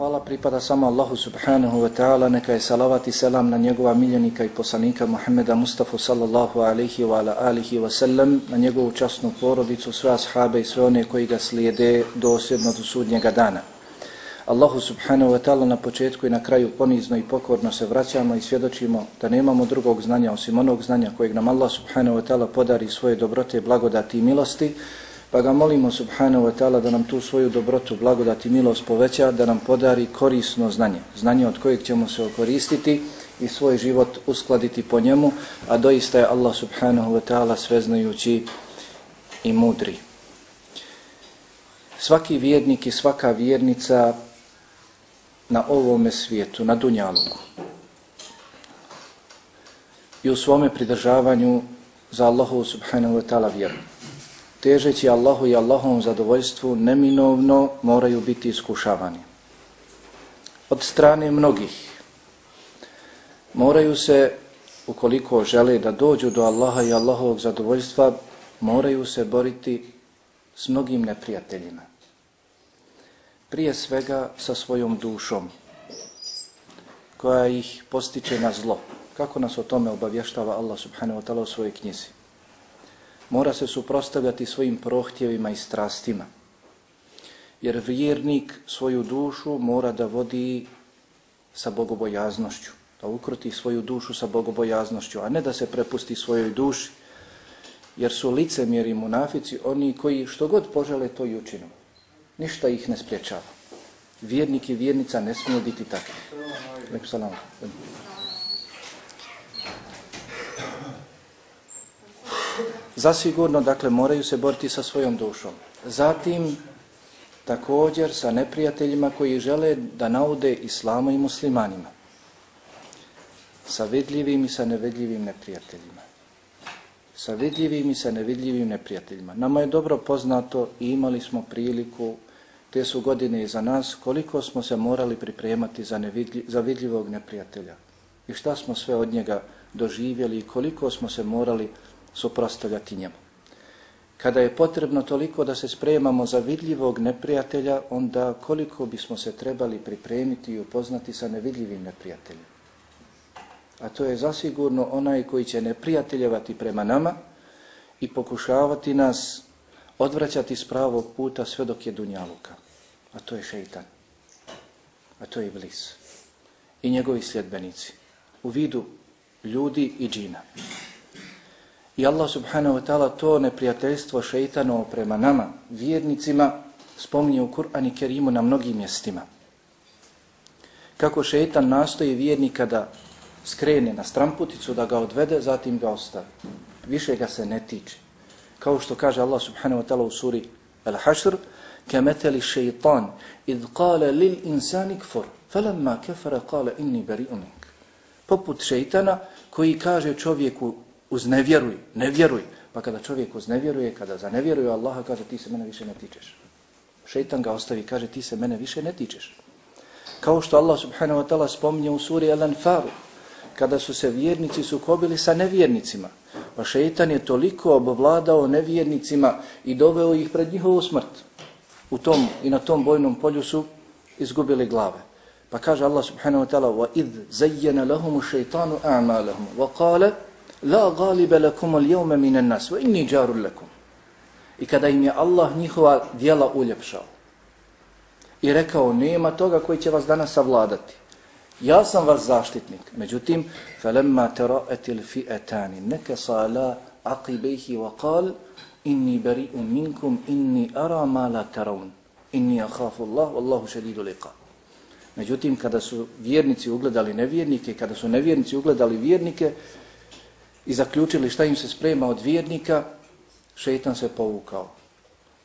hvala pripada samo Allahu subhanahu wa ta'ala, neka je salavat i selam na njegova miljenika i poslanika Muhammeda Mustafa sallallahu alaihi wa ala alihi wa sallam, na njegovu časnu porodicu, sve ashabe i sve one koji ga slijede dosljedno do sudnjega dana. Allahu subhanahu wa ta'ala na početku i na kraju ponizno i pokorno se vraćamo i svjedočimo da nemamo drugog znanja osim onog znanja kojeg nam Allah subhanahu wa ta'ala podari svoje dobrote, blagodati i milosti, Pa ga molimo subhanahu wa ta'ala da nam tu svoju dobrotu, blagodat i milost poveća, da nam podari korisno znanje. Znanje od kojeg ćemo se okoristiti i svoj život uskladiti po njemu, a doista je Allah subhanahu wa ta'ala sveznajući i mudri. Svaki vjernik i svaka vjernica na ovome svijetu, na Dunjaluku i u svome pridržavanju za Allahu subhanahu wa ta'ala vjeru težeći Allahu i Allahovom zadovoljstvu, neminovno moraju biti iskušavani. Od strane mnogih moraju se, ukoliko žele da dođu do Allaha i Allahovog zadovoljstva, moraju se boriti s mnogim neprijateljima. Prije svega sa svojom dušom, koja ih postiče na zlo. Kako nas o tome obavještava Allah subhanahu wa ta'ala u svojoj knjizi mora se suprostavljati svojim prohtjevima i strastima. Jer vjernik svoju dušu mora da vodi sa bogobojaznošću, da ukroti svoju dušu sa bogobojaznošću, a ne da se prepusti svojoj duši, jer su licemjeri munafici oni koji što god požele to i učinu. Ništa ih ne spriječava. Vjernik i vjernica ne smiju biti takvi. Nek salam. Zasigurno, dakle, moraju se boriti sa svojom dušom. Zatim, također, sa neprijateljima koji žele da naude islamu i muslimanima. Sa vidljivim i sa nevidljivim neprijateljima. Sa vidljivim i sa nevidljivim neprijateljima. Nama je dobro poznato i imali smo priliku, te su godine za nas, koliko smo se morali pripremati za, nevidljiv, za vidljivog neprijatelja. I šta smo sve od njega doživjeli i koliko smo se morali suprostavljati njemu. Kada je potrebno toliko da se spremamo za vidljivog neprijatelja, onda koliko bismo se trebali pripremiti i upoznati sa nevidljivim neprijateljem. A to je zasigurno onaj koji će neprijateljevati prema nama i pokušavati nas odvraćati s pravog puta sve dok je dunjaluka. A to je šeitan. A to je iblis. I njegovi sljedbenici. U vidu ljudi i džina. I Allah subhanahu wa ta'ala to neprijateljstvo šeitanovo prema nama, vjernicima, spominje u Kur'an i Kerimu na mnogim mjestima. Kako šeitan nastoji vjernika da skrene na stramputicu, da ga odvede, zatim ga ostavi. Više ga se ne tiče. Kao što kaže Allah subhanahu wa ta'ala u suri Al-Hashr, kemeteli šeitan, id kale lil insani kfor, felemma kefara kale inni beri umink. Poput šeitana koji kaže čovjeku uznevjeruj, ne vjeruj. Pa kada čovjek uznevjeruje, kada zanevjeruje Allaha, kaže ti se mene više ne tičeš. Šeitan ga ostavi, kaže ti se mene više ne tičeš. Kao što Allah subhanahu wa ta'ala spominje u suri Al-Anfaru, kada su se vjernici sukobili sa nevjernicima, pa šeitan je toliko obvladao nevjernicima i doveo ih pred njihovu smrt. U tom i na tom bojnom polju su izgubili glave. Pa kaže Allah subhanahu wa ta'ala وَإِذْ زَيَّنَ لَهُمُ شَيْطَانُ أَعْمَالَهُمُ وَقَالَ La galibe lakum al jevme minen nas, wa inni džarul lakum. I kada im je Allah njihova dijela uljepšao i rekao, nema toga koji će vas danas savladati. Ja sam vas zaštitnik. Međutim, falemma tera'etil fi'etani, neke sala aqibejhi wa qal, inni bari'un minkum, inni ara ma la teraun, inni ahafu Allah, wallahu šedidu liqa. Međutim, kada su vjernici ugledali nevjernike, kada su nevjernici ugledali vjernike, i zaključili šta im se sprema od vjernika, šeitan se povukao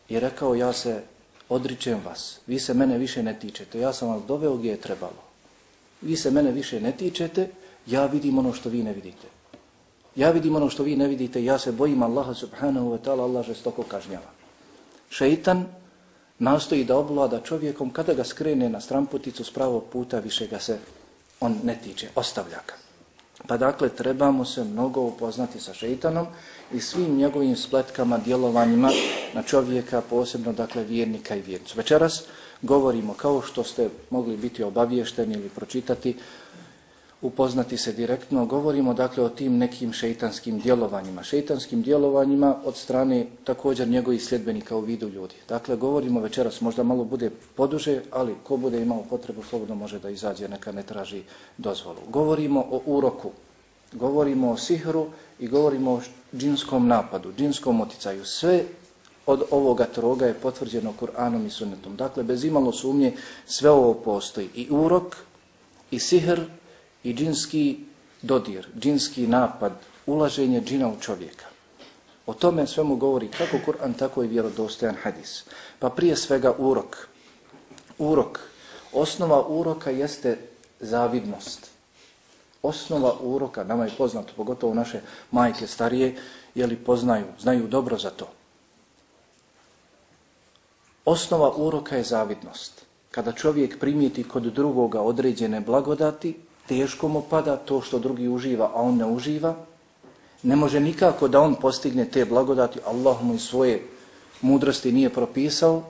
i rekao ja se odričem vas, vi se mene više ne tičete, ja sam vas doveo gdje je trebalo. Vi se mene više ne tičete, ja vidim ono što vi ne vidite. Ja vidim ono što vi ne vidite, ja se bojim Allaha subhanahu wa ta'ala, Allah žestoko kažnjava. Šeitan nastoji da oblada čovjekom kada ga skrene na stramputicu s pravog puta, više ga se on ne tiče, ostavlja ga. Pa dakle, trebamo se mnogo upoznati sa šeitanom i svim njegovim spletkama, djelovanjima na čovjeka, posebno dakle vjernika i vjernicu. Večeras govorimo kao što ste mogli biti obaviješteni ili pročitati, upoznati se direktno, govorimo dakle o tim nekim šeitanskim djelovanjima. Šeitanskim djelovanjima od strane također njegovih sljedbenika u vidu ljudi. Dakle, govorimo večeras, možda malo bude poduže, ali ko bude imao potrebu, slobodno može da izađe, neka ne traži dozvolu. Govorimo o uroku, govorimo o sihru i govorimo o džinskom napadu, džinskom oticaju. Sve od ovoga troga je potvrđeno Kur'anom i sunnetom. Dakle, bez imalo sumnje, sve ovo postoji. I urok, i sihr, i džinski dodir, džinski napad, ulaženje džina u čovjeka. O tome svemu govori kako Kur'an, tako i vjerodostojan hadis. Pa prije svega urok. Urok. Osnova uroka jeste zavidnost. Osnova uroka, nama je poznato, pogotovo naše majke starije, jeli poznaju, znaju dobro za to. Osnova uroka je zavidnost. Kada čovjek primijeti kod drugoga određene blagodati, teško mu pada to što drugi uživa, a on ne uživa, ne može nikako da on postigne te blagodati, Allah mu i svoje mudrosti nije propisao,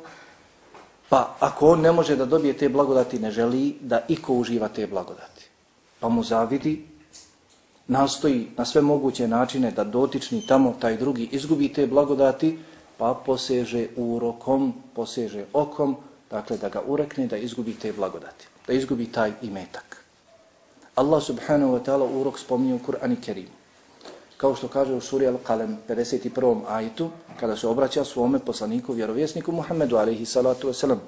pa ako on ne može da dobije te blagodati, ne želi da iko uživa te blagodati. Pa mu zavidi, nastoji na sve moguće načine da dotični tamo taj drugi izgubi te blagodati, pa poseže urokom, poseže okom, dakle da ga urekne da izgubi te blagodati, da izgubi taj imetak. Allah subhanahu wa ta'ala urok spominje u Kur'ani Kerim. Kao što kaže u suri Al-Qalem 51. ajitu, kada se obraća svome poslaniku, vjerovjesniku Muhammedu alaihi salatu wasalam.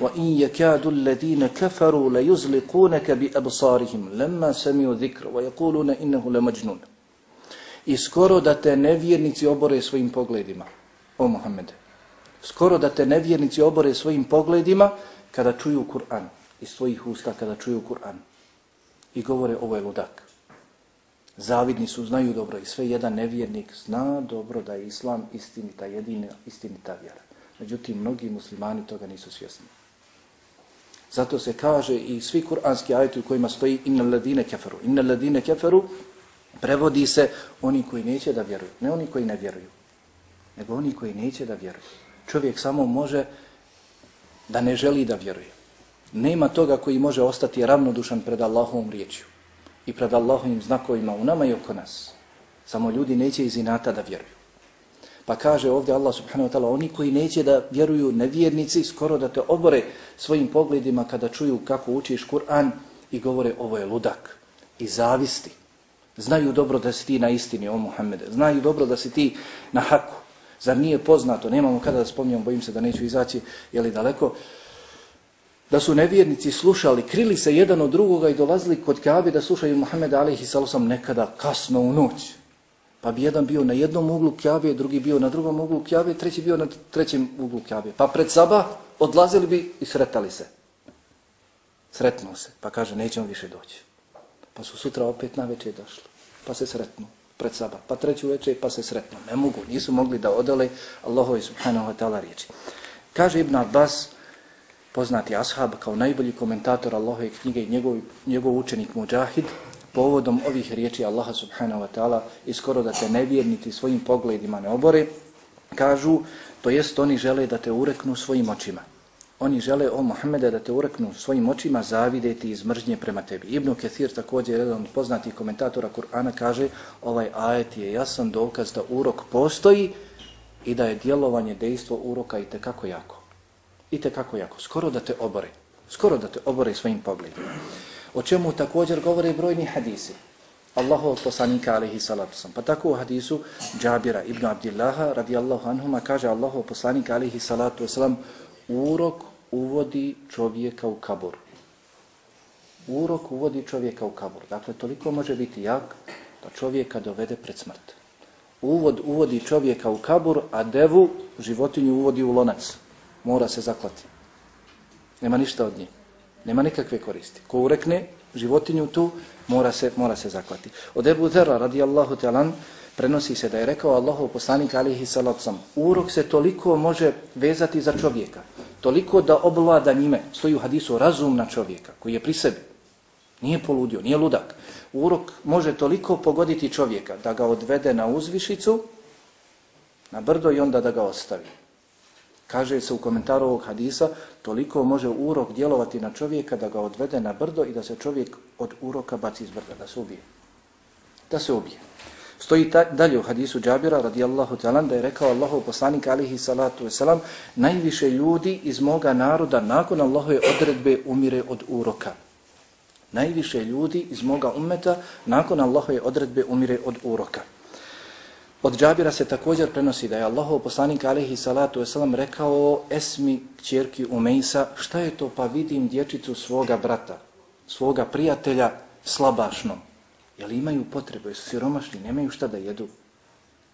وَإِنْ يَكَادُ الَّذِينَ كَفَرُوا لَيُزْلِقُونَكَ بِأَبْصَارِهِمْ لَمَّا سَمِيُوا ذِكْرُ وَيَقُولُونَ إِنَّهُ لَمَجْنُونَ I skoro da te nevjernici obore svojim pogledima, o Muhammede. Skoro da te nevjernici obore svojim pogledima kada čuju Kur'an, iz svojih usta kada čuju Kur'an i govore ovo je ludak. Zavidni su, znaju dobro i sve jedan nevjernik zna dobro da je islam istinita, jedina istinita vjera. Međutim, mnogi muslimani toga nisu svjesni. Zato se kaže i svi kuranski ajeti u kojima stoji inna ladine keferu. Inna ladine keferu prevodi se oni koji neće da vjeruju. Ne oni koji ne vjeruju, nego oni koji neće da vjeruju. Čovjek samo može da ne želi da vjeruje. Nema toga koji može ostati ravnodušan pred Allahovom riječju i pred Allahovim znakovima u nama i oko nas. Samo ljudi neće iz inata da vjeruju. Pa kaže ovdje Allah subhanahu wa ta'ala, oni koji neće da vjeruju nevjernici, skoro da te obore svojim pogledima kada čuju kako učiš Kur'an i govore ovo je ludak i zavisti. Znaju dobro da si ti na istini, o Muhammede. Znaju dobro da si ti na haku. Zar nije poznato, nemamo kada da spominjamo, bojim se da neću izaći, jeli daleko, da su nevjernici slušali, krili se jedan od drugoga i dolazili kod Kabe da slušaju Muhammeda alaihi sallam nekada kasno u noć. Pa bi jedan bio na jednom uglu Kabe, drugi bio na drugom uglu Kabe, treći bio na trećem uglu Kabe. Pa pred saba odlazili bi i sretali se. Sretnu se, pa kaže nećemo više doći. Pa su sutra opet na večer došli, pa se sretnu pred saba, pa treću večer pa se sretnu. Ne mogu, nisu mogli da odale Allahovi subhanahu wa ta'ala riječi. Kaže Ibn Abbas, poznati ashab kao najbolji komentator Allahove knjige i njegov, njegov učenik Mujahid, povodom ovih riječi Allaha subhanahu wa ta'ala i skoro da te nevjerniti svojim pogledima ne obore, kažu, to jest oni žele da te ureknu svojim očima. Oni žele, o Muhammede, da te ureknu svojim očima, zavideti iz mržnje prema tebi. Ibn Kathir također, jedan od poznatih komentatora Kur'ana, kaže, ovaj ajet je jasan dokaz da urok postoji i da je djelovanje, dejstvo uroka i tekako jako. I te kako jako, skoro da te obore, skoro da te obore svojim pogledima. O čemu također govore brojni hadisi. Allahov poslanika alaihi salatu sam. Pa tako u hadisu Džabira ibn Abdillaha radijallahu anhuma kaže Allahov poslanika alaihi salatu wasalam urok uvodi čovjeka u kabur. Urok uvodi čovjeka u kabur. Dakle, toliko može biti jak da čovjeka dovede pred smrt. Uvod uvodi čovjeka u kabur, a devu životinju uvodi u lonac mora se zaklati. Nema ništa od nje. Nema nikakve koristi. Ko urekne životinju tu, mora se, mora se zaklati. Od Ebu Zera, radijallahu talan, prenosi se da je rekao Allahov poslanik alihi salacom, urok se toliko može vezati za čovjeka, toliko da oblada njime, stoji u hadisu, razumna čovjeka, koji je pri sebi, nije poludio, nije ludak. Urok može toliko pogoditi čovjeka da ga odvede na uzvišicu, na brdo i onda da ga ostavi Kaže se u komentaru ovog hadisa, toliko može urok djelovati na čovjeka da ga odvede na brdo i da se čovjek od uroka baci iz brda, da se ubije. Da se ubije. Stoji ta, dalje u hadisu Džabira radijallahu talan da je rekao Allahu poslanik alihi salatu wasalam najviše ljudi iz moga naroda nakon Allahove odredbe umire od uroka. Najviše ljudi iz moga ummeta nakon Allahove odredbe umire od uroka. Od Džabira se također prenosi da je Allahov poslanik alaihi salatu wasalam rekao Esmi kćerki Umejsa šta je to pa vidim dječicu svoga brata, svoga prijatelja slabašno. Jel imaju potrebu, jesu siromašni, nemaju šta da jedu.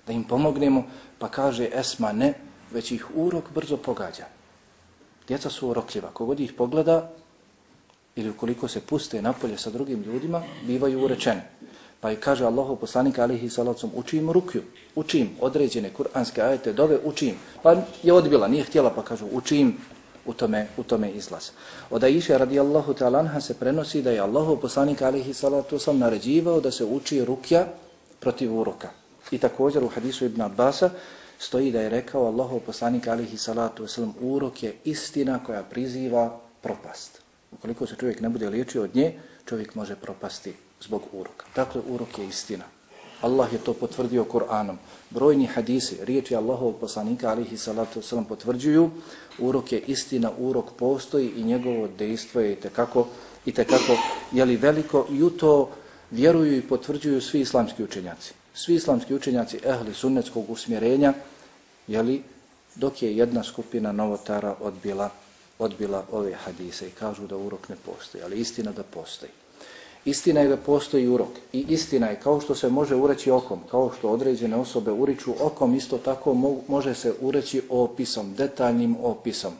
Da im pomognemo, pa kaže Esma ne, već ih urok brzo pogađa. Djeca su urokljiva, kogod ih pogleda ili ukoliko se puste napolje sa drugim ljudima, bivaju urečeni. Pa i kaže Allahu poslanik alihi salacom, učim rukju, učim određene kuranske ajete, dove učim. Pa je odbila, nije htjela, pa kažu učim u tome, u tome izlaz. Od Aisha radijallahu ta'lanha se prenosi da je Allahu poslanik alihi salatu sam naređivao da se uči rukja protiv uroka. I također u hadisu Ibn Abbasa stoji da je rekao Allahu poslanik alihi salatu wasalam, urok je istina koja priziva propast. Ukoliko se čovjek ne bude liječio od nje, čovjek može propasti zbog uroka. Dakle, urok je istina. Allah je to potvrdio Kur'anom. Brojni hadisi, riječi Allahovog poslanika, alihi salatu wasalam, potvrđuju, urok je istina, urok postoji i njegovo dejstvo je itekako, itekako i je li veliko i u to vjeruju i potvrđuju svi islamski učenjaci. Svi islamski učenjaci ehli sunnetskog usmjerenja, je li dok je jedna skupina novotara odbila, odbila ove hadise i kažu da urok ne postoji, ali istina da postoji. Istina je da postoji urok i istina je kao što se može ureći okom, kao što određene osobe uriču okom, isto tako može se ureći opisom, detaljnim opisom.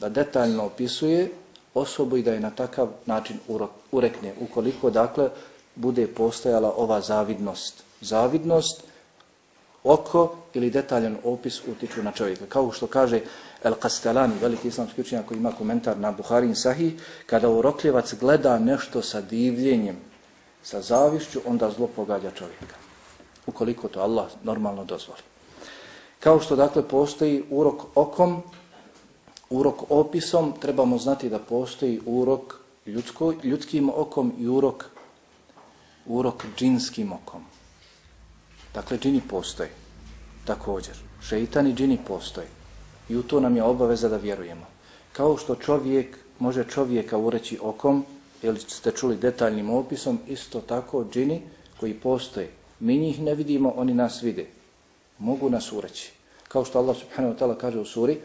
Da detaljno opisuje osobu i da je na takav način urok, urekne, ukoliko dakle bude postojala ova zavidnost. Zavidnost, oko ili detaljan opis utiču na čovjeka. Kao što kaže El-Kastelani, veliki islamski učenjak koji ima komentar na Buharin Sahih, kada urokljevac gleda nešto sa divljenjem, sa zavišću, onda zlo pogađa čovjeka. Ukoliko to Allah normalno dozvoli. Kao što dakle postoji urok okom, urok opisom, trebamo znati da postoji urok ljudsko, ljudskim okom i urok, urok džinskim okom. Dakle, džini postoji također. Šeitan i džini postoji. I u to nam je obaveza da vjerujemo. Kao što čovjek može čovjeka ureći okom, ili ste čuli detaljnim opisom, isto tako džini koji postoje. Mi njih ne vidimo, oni nas vide. Mogu nas ureći. Kao što Allah subhanahu wa ta'ala kaže u suri,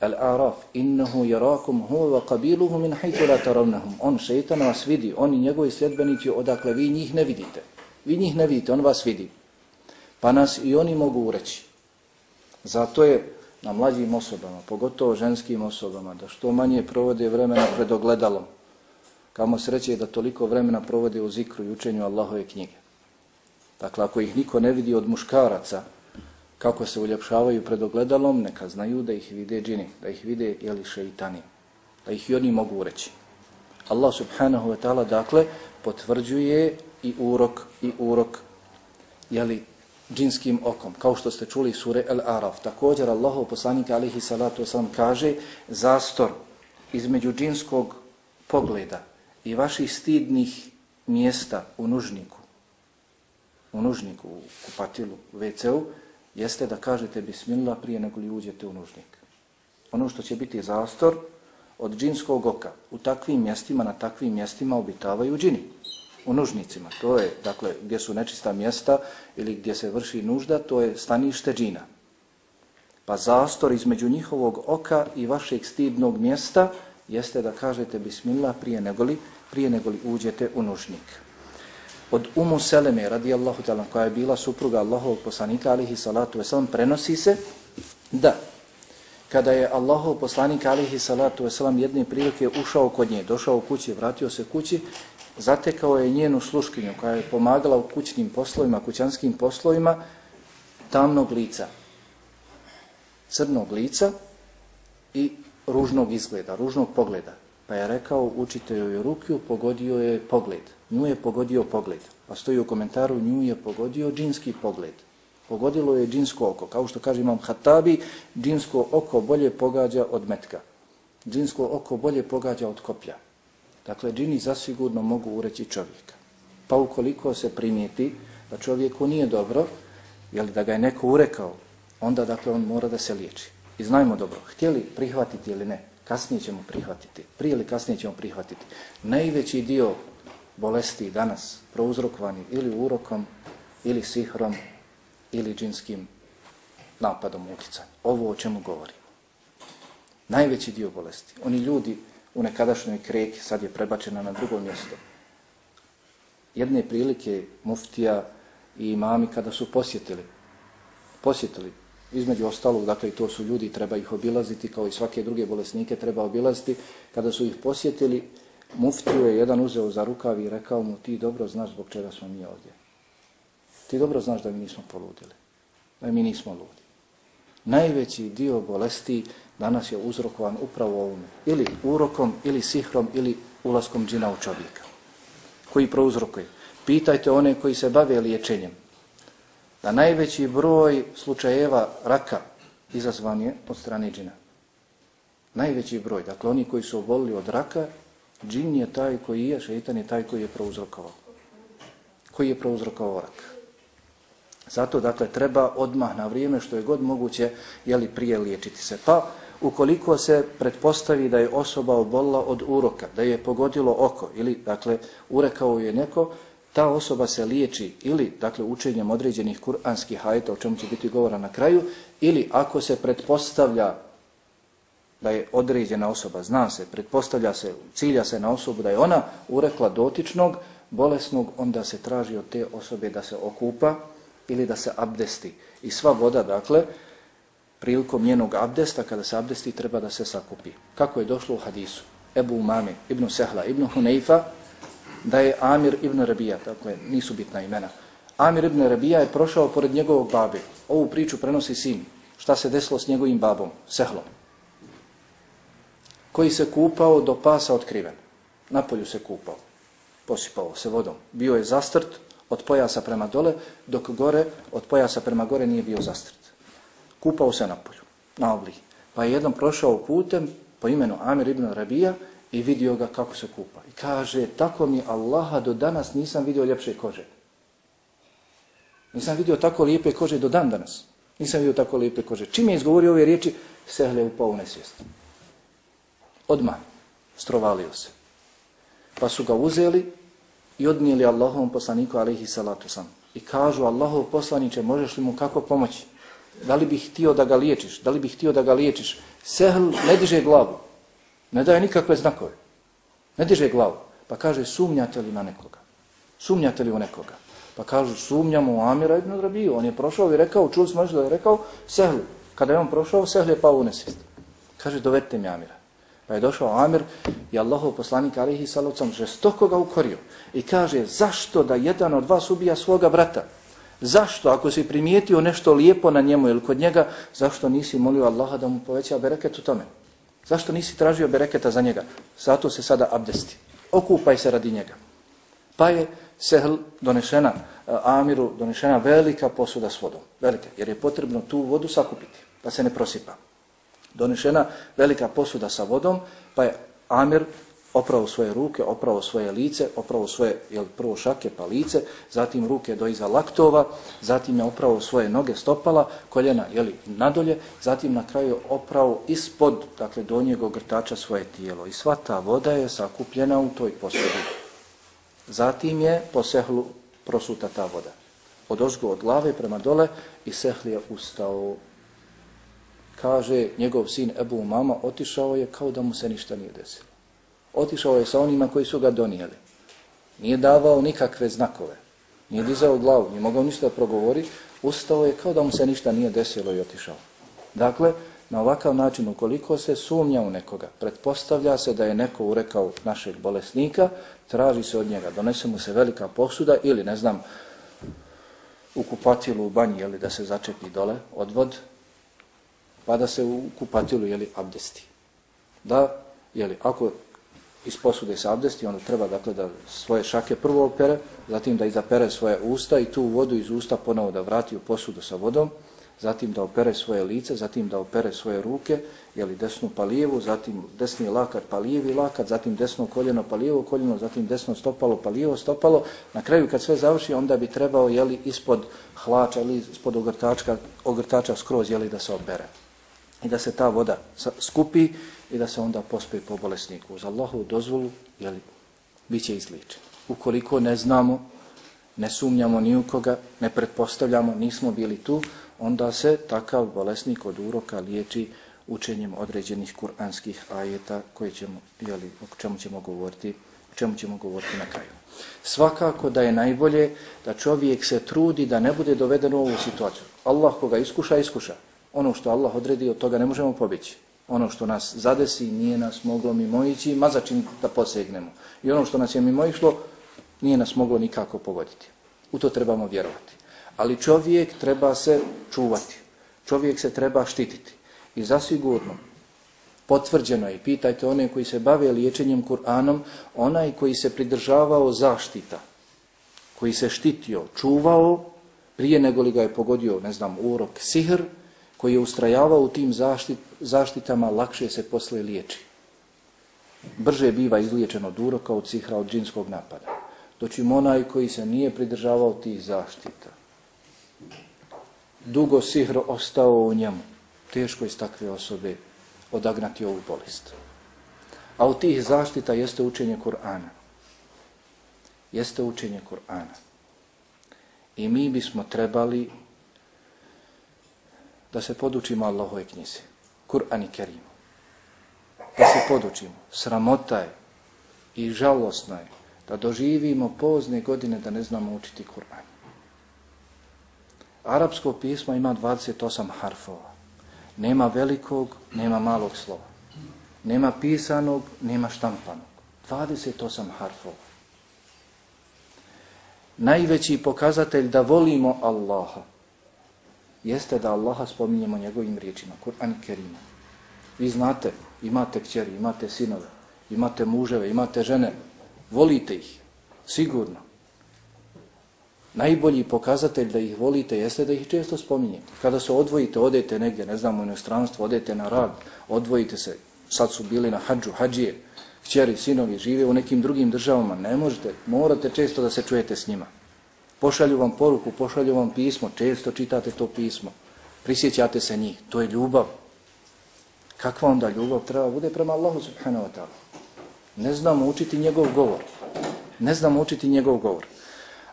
Al-Araf, innahu yarakum huwa qabiluhu min haythu la tarawnahum. On šejtan vas vidi, oni njegovi sljedbenici odakle vi njih ne vidite. Vi njih ne vidite, on vas vidi. Pa nas i oni mogu ureći. Zato je na mlađim osobama, pogotovo ženskim osobama, da što manje provode vremena pred ogledalom. Kamo sreće je da toliko vremena provode u zikru i učenju Allahove knjige. Dakle, ako ih niko ne vidi od muškaraca, kako se uljepšavaju pred ogledalom, neka znaju da ih vide džini, da ih vide jeli šeitani, da ih i oni mogu ureći. Allah subhanahu wa ta'ala, dakle, potvrđuje i urok, i urok, jeli, džinskim okom, kao što ste čuli sure El Araf. Također Allahov poslanik alihi salatu wasalam kaže zastor između džinskog pogleda i vaših stidnih mjesta u nužniku, u nužniku, u kupatilu, u WC-u, jeste da kažete bismillah prije nego li uđete u nužnik. Ono što će biti zastor od džinskog oka, u takvim mjestima, na takvim mjestima obitavaju džini u nužnicima. To je, dakle, gdje su nečista mjesta ili gdje se vrši nužda, to je stanište džina. Pa zastor između njihovog oka i vašeg stidnog mjesta jeste da kažete bismillah prije negoli, prije negoli uđete u nužnik. Od Umu Seleme, radijallahu ta'ala, koja je bila supruga Allahovog poslanika, alihi salatu veselam prenosi se da kada je Allahov poslanik, alihi salatu wasalam, jedne prilike ušao kod nje, došao u kući, vratio se kući, zatekao je njenu sluškinju koja je pomagala u kućnim poslovima, kućanskim poslovima, tamnog lica, crnog lica i ružnog izgleda, ružnog pogleda. Pa je rekao, učitelju Rukiju, pogodio je pogled. Nju je pogodio pogled. Pa stoji u komentaru, nju je pogodio džinski pogled. Pogodilo je džinsko oko. Kao što kaže imam Hatabi, džinsko oko bolje pogađa od metka. Džinsko oko bolje pogađa od koplja. Dakle, džini zasigurno mogu ureći čovjeka. Pa ukoliko se primijeti da čovjeku nije dobro, jel da ga je neko urekao, onda dakle on mora da se liječi. I znajmo dobro, htjeli prihvatiti ili ne, kasnije ćemo prihvatiti, prije ili kasnije ćemo prihvatiti. Najveći dio bolesti danas prouzrokovani ili urokom, ili sihrom, ili džinskim napadom utjecanjem. Ovo o čemu govorimo. Najveći dio bolesti. Oni ljudi u nekadašnjoj kreki, sad je prebačena na drugo mjesto. Jedne prilike muftija i imami kada su posjetili, posjetili između ostalog, dakle to su ljudi, treba ih obilaziti, kao i svake druge bolesnike treba obilaziti, kada su ih posjetili, muftiju je jedan uzeo za rukav i rekao mu, ti dobro znaš zbog čega smo mi ovdje. Ti dobro znaš da mi nismo poludili, da mi nismo ludi. Najveći dio bolesti danas je uzrokovan upravo ovome. Ili urokom, ili sihrom, ili ulaskom džina u čovjeka. Koji prouzrokuje. Pitajte one koji se bave liječenjem. Da najveći broj slučajeva raka izazvan je od strane džina. Najveći broj. Dakle, oni koji su obolili od raka, džin je taj koji je, šeitan je taj koji je prouzrokovao. Koji je prouzrokovao rak. Zato, dakle, treba odmah na vrijeme što je god moguće, jeli prije liječiti se. Pa, ukoliko se pretpostavi da je osoba obolila od uroka, da je pogodilo oko ili dakle urekao je neko, ta osoba se liječi ili dakle učenjem određenih kuranskih hajta, o čemu će biti govora na kraju, ili ako se pretpostavlja da je određena osoba, zna se, pretpostavlja se, cilja se na osobu da je ona urekla dotičnog, bolesnog, onda se traži od te osobe da se okupa ili da se abdesti. I sva voda, dakle, prilikom njenog abdesta, kada se abdesti, treba da se sakupi. Kako je došlo u hadisu? Ebu Umame, Ibnu Sehla, Ibnu Huneifa, da je Amir Ibn Rabija, dakle, nisu bitna imena. Amir Ibn Rabija je prošao pored njegovog babe. Ovu priču prenosi sin. Šta se desilo s njegovim babom, Sehlom? Koji se kupao do pasa otkriven. Napolju se kupao. Posipao se vodom. Bio je zastrt od pojasa prema dole, dok gore, od pojasa prema gore nije bio zastrt kupao se na polju, na obli. Pa je jednom prošao putem po imenu Amir ibn Rabija i vidio ga kako se kupa. I kaže, tako mi Allaha do danas nisam vidio ljepše kože. Nisam vidio tako lijepe kože do dan danas. Nisam vidio tako lijepe kože. Čim je izgovorio ove riječi, sehle upao u nesvijest. Odmah strovalio se. Pa su ga uzeli i odnijeli Allahovom poslaniku alaihi salatu sam. I kažu, Allahov poslaniće, možeš li mu kako pomoći? Da li bih htio da ga liječiš, da li bih htio da ga liječiš, Sehl ne diže glavu, ne daje nikakve znakove, ne diže glavu, pa kaže sumnjate li na nekoga, sumnjate li u nekoga, pa kažu sumnjamo u Amira ibn Rabiju, on je prošao i rekao, čuli smo da je rekao, Sehl, kada je on prošao, Sehl je pao u nesvijest. Kaže, dovedite mi Amira. Pa je došao Amir i Allahov poslanik alihi salocom žestoko ga ukorio. I kaže, zašto da jedan od vas ubija svoga brata? Zašto, ako si primijetio nešto lijepo na njemu ili kod njega, zašto nisi molio Allaha da mu poveća bereket u tome? Zašto nisi tražio bereketa za njega? Zato se sada abdesti. Okupaj se radi njega. Pa je sehl donešena, eh, Amiru donešena velika posuda s vodom. Velika, jer je potrebno tu vodu sakupiti, da se ne prosipa. Donešena velika posuda sa vodom, pa je Amir oprao svoje ruke, oprao svoje lice, oprao svoje jel, prvo šake pa lice, zatim ruke do iza laktova, zatim je oprao svoje noge stopala, koljena jeli, nadolje, zatim na kraju oprao ispod dakle, donjeg ogrtača svoje tijelo. I sva ta voda je sakupljena u toj posudi. Zatim je po sehlu prosuta ta voda. Od ozgu od glave prema dole i sehli je ustao. Kaže njegov sin Ebu Mama, otišao je kao da mu se ništa nije desilo. Otišao je sa onima koji su ga donijeli. Nije davao nikakve znakove. Nije dizao glavu, nije mogao ništa progovori. Ustao je kao da mu se ništa nije desilo i otišao. Dakle, na ovakav način, ukoliko se sumnja u nekoga, pretpostavlja se da je neko urekao našeg bolesnika, traži se od njega, donese mu se velika posuda ili, ne znam, u kupatilu u banji, jeli, da se začepi dole odvod, pa da se u kupatilu, jeli, abdesti. Da, jeli, ako iz posude se abdesti, ono treba dakle da svoje šake prvo opere, zatim da izapere svoje usta i tu vodu iz usta ponovo da vrati u posudu sa vodom, zatim da opere svoje lice, zatim da opere svoje ruke, jeli desnu pa lijevu, zatim desni lakat pa lijevi lakat, zatim desno koljeno pa lijevo koljeno, zatim desno stopalo pa lijevo stopalo. Na kraju kad sve završi, onda bi trebao jeli ispod hlača ili ispod ogrtačka, ogrtača skroz jeli da se opere. I da se ta voda skupi i da se onda pospe po bolesniku. Uz Allahu dozvolu, jel, bit će izličen. Ukoliko ne znamo, ne sumnjamo ni u koga, ne pretpostavljamo, nismo bili tu, onda se takav bolesnik od uroka liječi učenjem određenih kuranskih ajeta koje ćemo, jeli, o čemu ćemo govoriti, o čemu ćemo govoriti na kraju. Svakako da je najbolje da čovjek se trudi da ne bude doveden u ovu situaciju. Allah koga iskuša, iskuša. Ono što Allah odredi, od toga ne možemo pobići. Ono što nas zadesi, nije nas moglo mimoići, ma za mazačim da posegnemo. I ono što nas je mimoišlo nije nas moglo nikako pogoditi. U to trebamo vjerovati. Ali čovjek treba se čuvati. Čovjek se treba štititi. I zasigurno, potvrđeno je, pitajte one koji se bave liječenjem Kur'anom, onaj koji se pridržavao zaštita, koji se štitio, čuvao, prije nego li ga je pogodio, ne znam, urok, sihr, koji je ustrajavao u tim zaštit, zaštitama, lakše se posle liječi. Brže biva izliječen od uroka, od sihra, od džinskog napada. Doćim onaj koji se nije pridržavao tih zaštita, dugo sihr ostao u njemu, teško iz takve osobe odagnati ovu bolest. A u tih zaštita jeste učenje Kur'ana. Jeste učenje Kur'ana. I mi bismo trebali da se podučimo Allahove knjizi. Kur'an i Kerimu. Da se podučimo. Sramota je i žalosno je da doživimo pozne godine da ne znamo učiti Kur'an. Arapsko pismo ima 28 harfova. Nema velikog, nema malog slova. Nema pisanog, nema štampanog. 28 harfova. Najveći pokazatelj da volimo Allaha jeste da Allaha spominjemo njegovim riječima. Kur'an Kerima. Vi znate, imate kćeri, imate sinove, imate muževe, imate žene. Volite ih. Sigurno. Najbolji pokazatelj da ih volite jeste da ih često spominjete. Kada se odvojite, odete negdje, ne znam, u inostranstvo, odete na rad, odvojite se, sad su bili na hađu, hađije, kćeri, sinovi, žive u nekim drugim državama, ne možete, morate često da se čujete s njima. Pošalju vam poruku, pošalju vam pismo, često čitate to pismo, prisjećate se njih, to je ljubav. Kakva onda ljubav treba bude prema Allahu subhanahu wa ta'ala? Ne znamo učiti njegov govor. Ne znamo učiti njegov govor.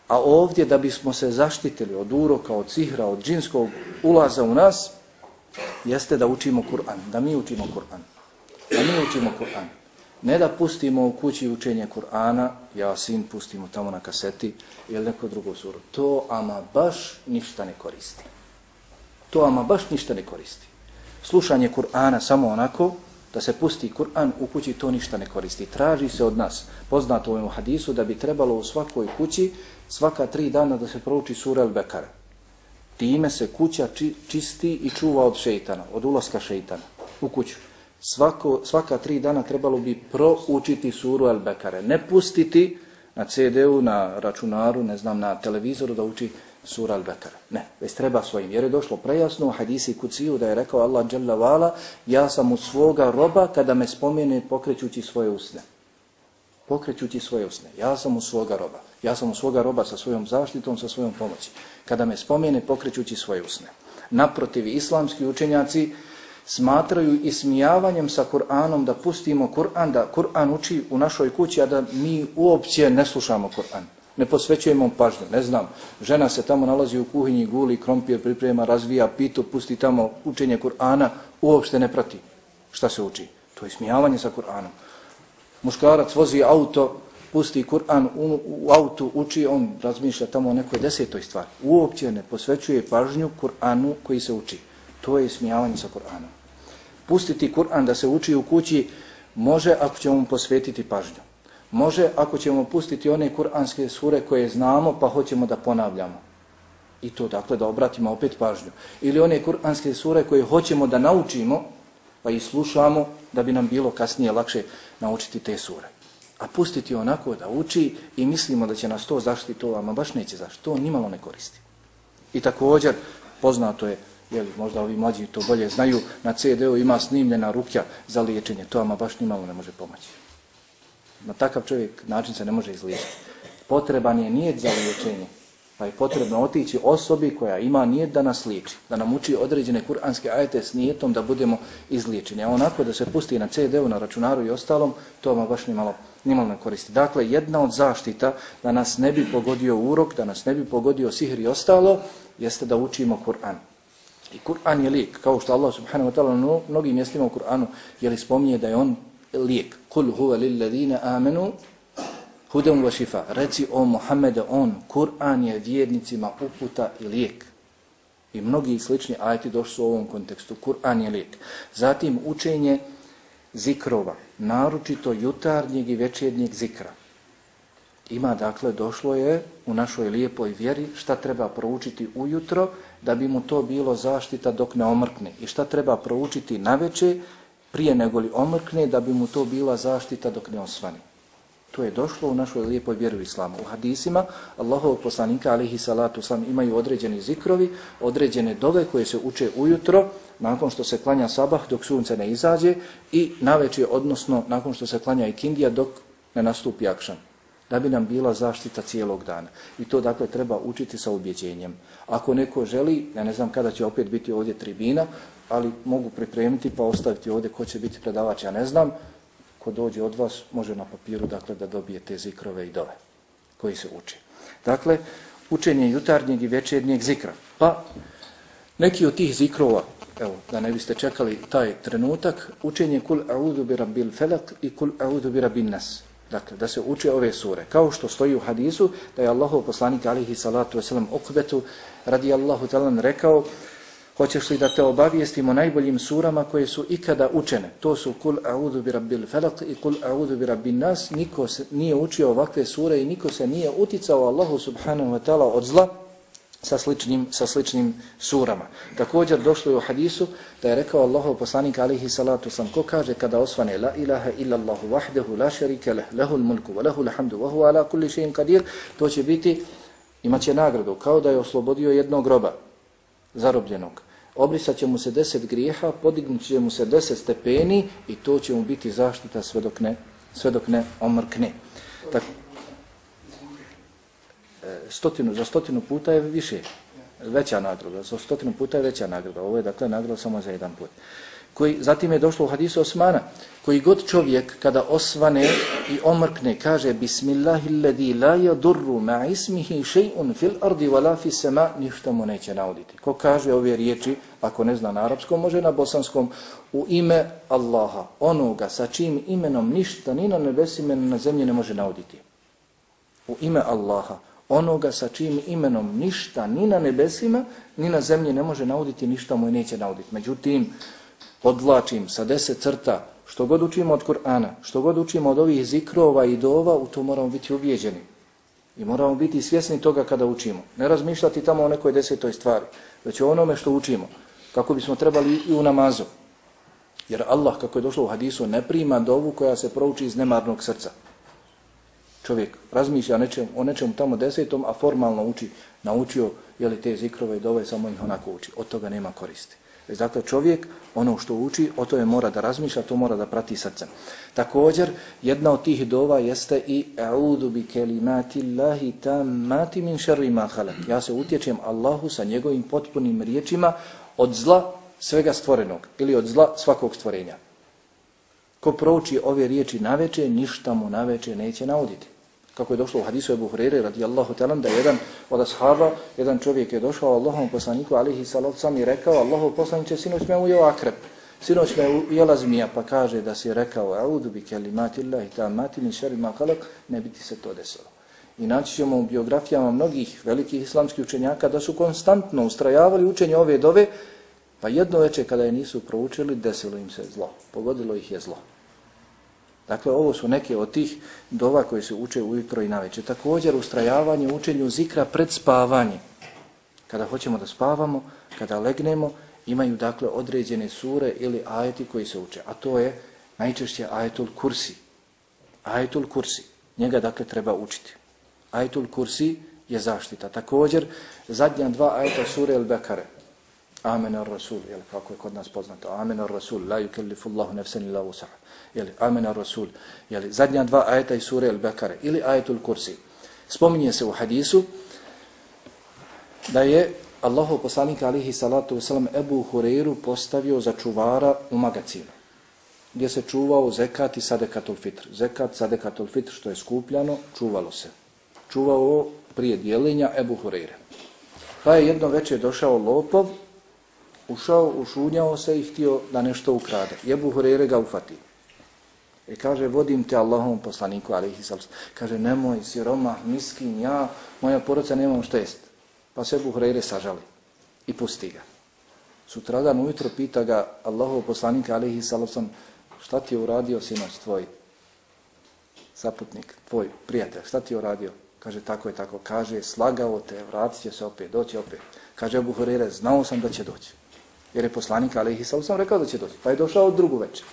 A ovdje da bismo se zaštitili od uroka, od cihra, od džinskog ulaza u nas, jeste da učimo Kur'an, da mi učimo Kur'an. Da mi učimo Kur'an. Ne da pustimo u kući učenje Kur'ana, ja sin pustimo tamo na kaseti ili neko drugo suru. To ama baš ništa ne koristi. To ama baš ništa ne koristi. Slušanje Kur'ana samo onako, da se pusti Kur'an u kući, to ništa ne koristi. Traži se od nas, poznato u ovom hadisu, da bi trebalo u svakoj kući svaka tri dana da se prouči sura El-Bekara. Time se kuća či, čisti i čuva od šeitana, od ulaska šeitana u kuću. Svako, svaka tri dana trebalo bi proučiti suru Al-Bekare. Ne pustiti na CD-u, na računaru, ne znam, na televizoru da uči sura Al-Bekara. Ne, već treba svojim. Jer je došlo prejasno u hadisi kuciju da je rekao Allah Jalla Vala, ja sam u svoga roba kada me spomene pokrećući svoje usne. Pokrećući svoje usne. Ja sam u svoga roba. Ja sam u svoga roba sa svojom zaštitom, sa svojom pomoći. Kada me spomene pokrećući svoje usne. Naprotiv, islamski učenjaci smatraju ismijavanjem sa Kur'anom da pustimo Kur'an, da Kur'an uči u našoj kući, a da mi uopće ne slušamo Kur'an. Ne posvećujemo pažnju, ne znam. Žena se tamo nalazi u kuhinji, guli, krompir, priprema, razvija, pitu, pusti tamo učenje Kur'ana, uopšte ne prati šta se uči. To je ismijavanje sa Kur'anom. Muškarac vozi auto, pusti Kur'an u, u autu, uči, on razmišlja tamo o nekoj desetoj stvari. Uopće ne posvećuje pažnju Kur'anu koji se uči. To je ismijavanje sa Kur'anom. Pustiti Kur'an da se uči u kući može ako ćemo mu posvetiti pažnju. Može ako ćemo pustiti one kur'anske sure koje znamo pa hoćemo da ponavljamo. I to dakle da obratimo opet pažnju. Ili one kur'anske sure koje hoćemo da naučimo pa i slušamo da bi nam bilo kasnije lakše naučiti te sure. A pustiti onako da uči i mislimo da će nas to zaštiti, to vama baš neće zaštiti. To nimalo ne koristi. I također, poznato je, jeli, možda ovi mlađi to bolje znaju, na CD-u ima snimljena rukja za liječenje. To ama baš nimalo ne može pomoći. Na takav čovjek način se ne može izliječiti. Potreban je nijet za liječenje. Pa je potrebno otići osobi koja ima nijet da nas liječi, da nam uči određene kuranske ajete s nijetom da budemo izliječeni. A onako da se pusti na CD-u, na računaru i ostalom, to vam baš nimalo, nimalo ne koristi. Dakle, jedna od zaštita da nas ne bi pogodio urok, da nas ne bi pogodio sihr i ostalo, jeste da učimo Kur'an. I Kur'an je lijek, kao što Allah subhanahu wa ta'ala na mnogim mjestima u Kur'anu je li spominje da je on lijek. Kul huwa lil ladina amanu Hudem wa šifa, reci o Muhammede, on, Kur'an je vjernicima uputa i lijek. I mnogi slični ajti došli su u ovom kontekstu. Kur'an je lijek. Zatim učenje zikrova, naročito jutarnjeg i večernjeg zikra. Ima, dakle, došlo je u našoj lijepoj vjeri šta treba proučiti ujutro da bi mu to bilo zaštita dok ne omrkne. I šta treba proučiti na večer prije nego li omrkne da bi mu to bila zaštita dok ne osvani. To je došlo u našoj lijepoj vjeru islamu. U hadisima Allahov poslanika alihi salatu sam imaju određeni zikrovi, određene dove koje se uče ujutro, nakon što se klanja sabah dok sunce ne izađe i naveče, odnosno nakon što se klanja ikindija dok ne nastupi akšan da bi nam bila zaštita cijelog dana. I to dakle treba učiti sa ubjeđenjem. Ako neko želi, ja ne znam kada će opet biti ovdje tribina, ali mogu pripremiti pa ostaviti ovdje ko će biti predavač, ja ne znam, ko dođe od vas može na papiru dakle da dobije te zikrove i dove koji se uči. Dakle, učenje jutarnjeg i večernjeg zikra. Pa neki od tih zikrova, evo, da ne biste čekali taj trenutak, učenje kul a'udhu bi rabbil felak i kul a'udhu bi rabbin nas. Dakle, da se uče ove sure. Kao što stoji u hadisu, da je Allahov poslanik alihi salatu wasalam okbetu radijallahu talan rekao, Hoćeš li da te obavijestimo najboljim surama koje su ikada učene? To su Kul a'udhu bi rabbil falaq i Kul a'udhu bi rabbin nas. Niko se nije učio ovakve sure i niko se nije uticao Allahu subhanahu wa ta'ala od zla sa sličnim, sa sličnim surama. Također došlo je u hadisu da je rekao Allahu poslanik alihi salatu sam ko kaže kada osvane la ilaha illa Allahu vahdehu la sharika leh, lehul mulku wa lehul hamdu wa huwa ala kulli še'in qadir to će biti imaće nagradu kao da je oslobodio jednog groba zarobljenog obrisat će mu se deset grijeha, podignut će mu se deset stepeni i to će mu biti zaštita sve dok ne, sve dok ne omrkne. Tak, stotinu, za stotinu puta je više, veća nagrada, za stotinu puta je veća nagrada. Ovo je dakle nagrada samo za jedan put koji zatim je došlo u hadisu Osmana, koji god čovjek kada osvane i omrkne kaže Bismillahilladhi la yadurru ma ismihi shay'un fil ardi wala fis sama ništa mu neće nauditi. Ko kaže ove riječi, ako ne zna na arapskom, može na bosanskom, u ime Allaha, onoga sa čim imenom ništa ni na nebesima ni na zemlji ne može nauditi. U ime Allaha, onoga sa čim imenom ništa ni na nebesima ni na zemlji ne može nauditi, ništa mu neće nauditi. Međutim, podlačim sa deset crta, što god učimo od Kur'ana, što god učimo od ovih zikrova i dova, u to moramo biti ubijeđeni. I moramo biti svjesni toga kada učimo. Ne razmišljati tamo o nekoj desetoj stvari, već o onome što učimo, kako bismo trebali i u namazu. Jer Allah, kako je došlo u hadisu, ne prima dovu koja se prouči iz nemarnog srca. Čovjek razmišlja nečem, o nečemu tamo desetom, a formalno uči, naučio je li te zikrove i dove, samo ih onako uči. Od toga nema koristi. Već dakle čovjek ono što uči, o to je mora da razmišlja, to mora da prati srcem. Također, jedna od tih dova jeste i A'udhu bi kelimati tammati min sharri ma halak. Ja se utječem Allahu sa njegovim potpunim riječima od zla svega stvorenog ili od zla svakog stvorenja. Ko prouči ove riječi naveče, ništa mu naveče neće nauditi kako je došlo u hadisu Ebu Hurere radijallahu talan da jedan od ashaba, jedan čovjek je došao Allahom poslaniku alihi salatu i rekao Allahov poslaniće sinoć me ujeo akrep, sinoć me ujela zmija pa kaže da si rekao audu bi kelimati Allahi ta mati min šari ma kalak ne bi ti se to desilo. I naći ćemo u biografijama mnogih velikih islamskih učenjaka da su konstantno ustrajavali učenje ove dove pa jedno veče kada je nisu proučili desilo im se zlo, pogodilo ih je zlo. Dakle, ovo su neke od tih dova koje se uče ujutro i naveče. Također, ustrajavanje učenju zikra pred spavanje. Kada hoćemo da spavamo, kada legnemo, imaju dakle određene sure ili ajeti koji se uče. A to je najčešće ajetul kursi. Ajetul kursi. Njega dakle treba učiti. Ajetul kursi je zaštita. Također, zadnja dva ajeta sure El-Bekare ar Rasul, jel, kako je kod nas poznato. Amen ar Rasul, la yukellifu Allahu nefsen illa usaha. Jel, Amen ar Rasul. Jel, zadnja dva ajeta iz sure El-Bekare. Ili ajetul kursi. Spominje se u hadisu da je Allahu poslanik alihi salatu wasalam Ebu Hureyru postavio za čuvara u magacinu gdje se čuvao zekat i sadekatul fitr. Zekat, sadekatul fitr što je skupljano, čuvalo se. Čuvao prije dijelenja Ebu Hureyre. Pa je jedno večer došao lopov, ušao, ušunjao se i htio da nešto ukrade. Jebu Hurere ga ufati. I kaže, vodim te Allahom poslaniku, alihi salatu Kaže, nemoj, siroma, miskin, ja, moja poroca, nemam što jest. Pa se Ebu Hureyre sažali i pusti ga. Sutradan ujutro pita ga Allahov poslanika, alihi salatu šta ti je uradio sinoć tvoj saputnik, tvoj prijatelj, šta ti je uradio? Kaže, tako je tako. Kaže, slagao te, vratit će se opet, doći opet. Kaže, Abu Hurere, znao sam da će doći. Jer je poslanik, ali ih sam rekao da će doći. Pa je došao drugu večer.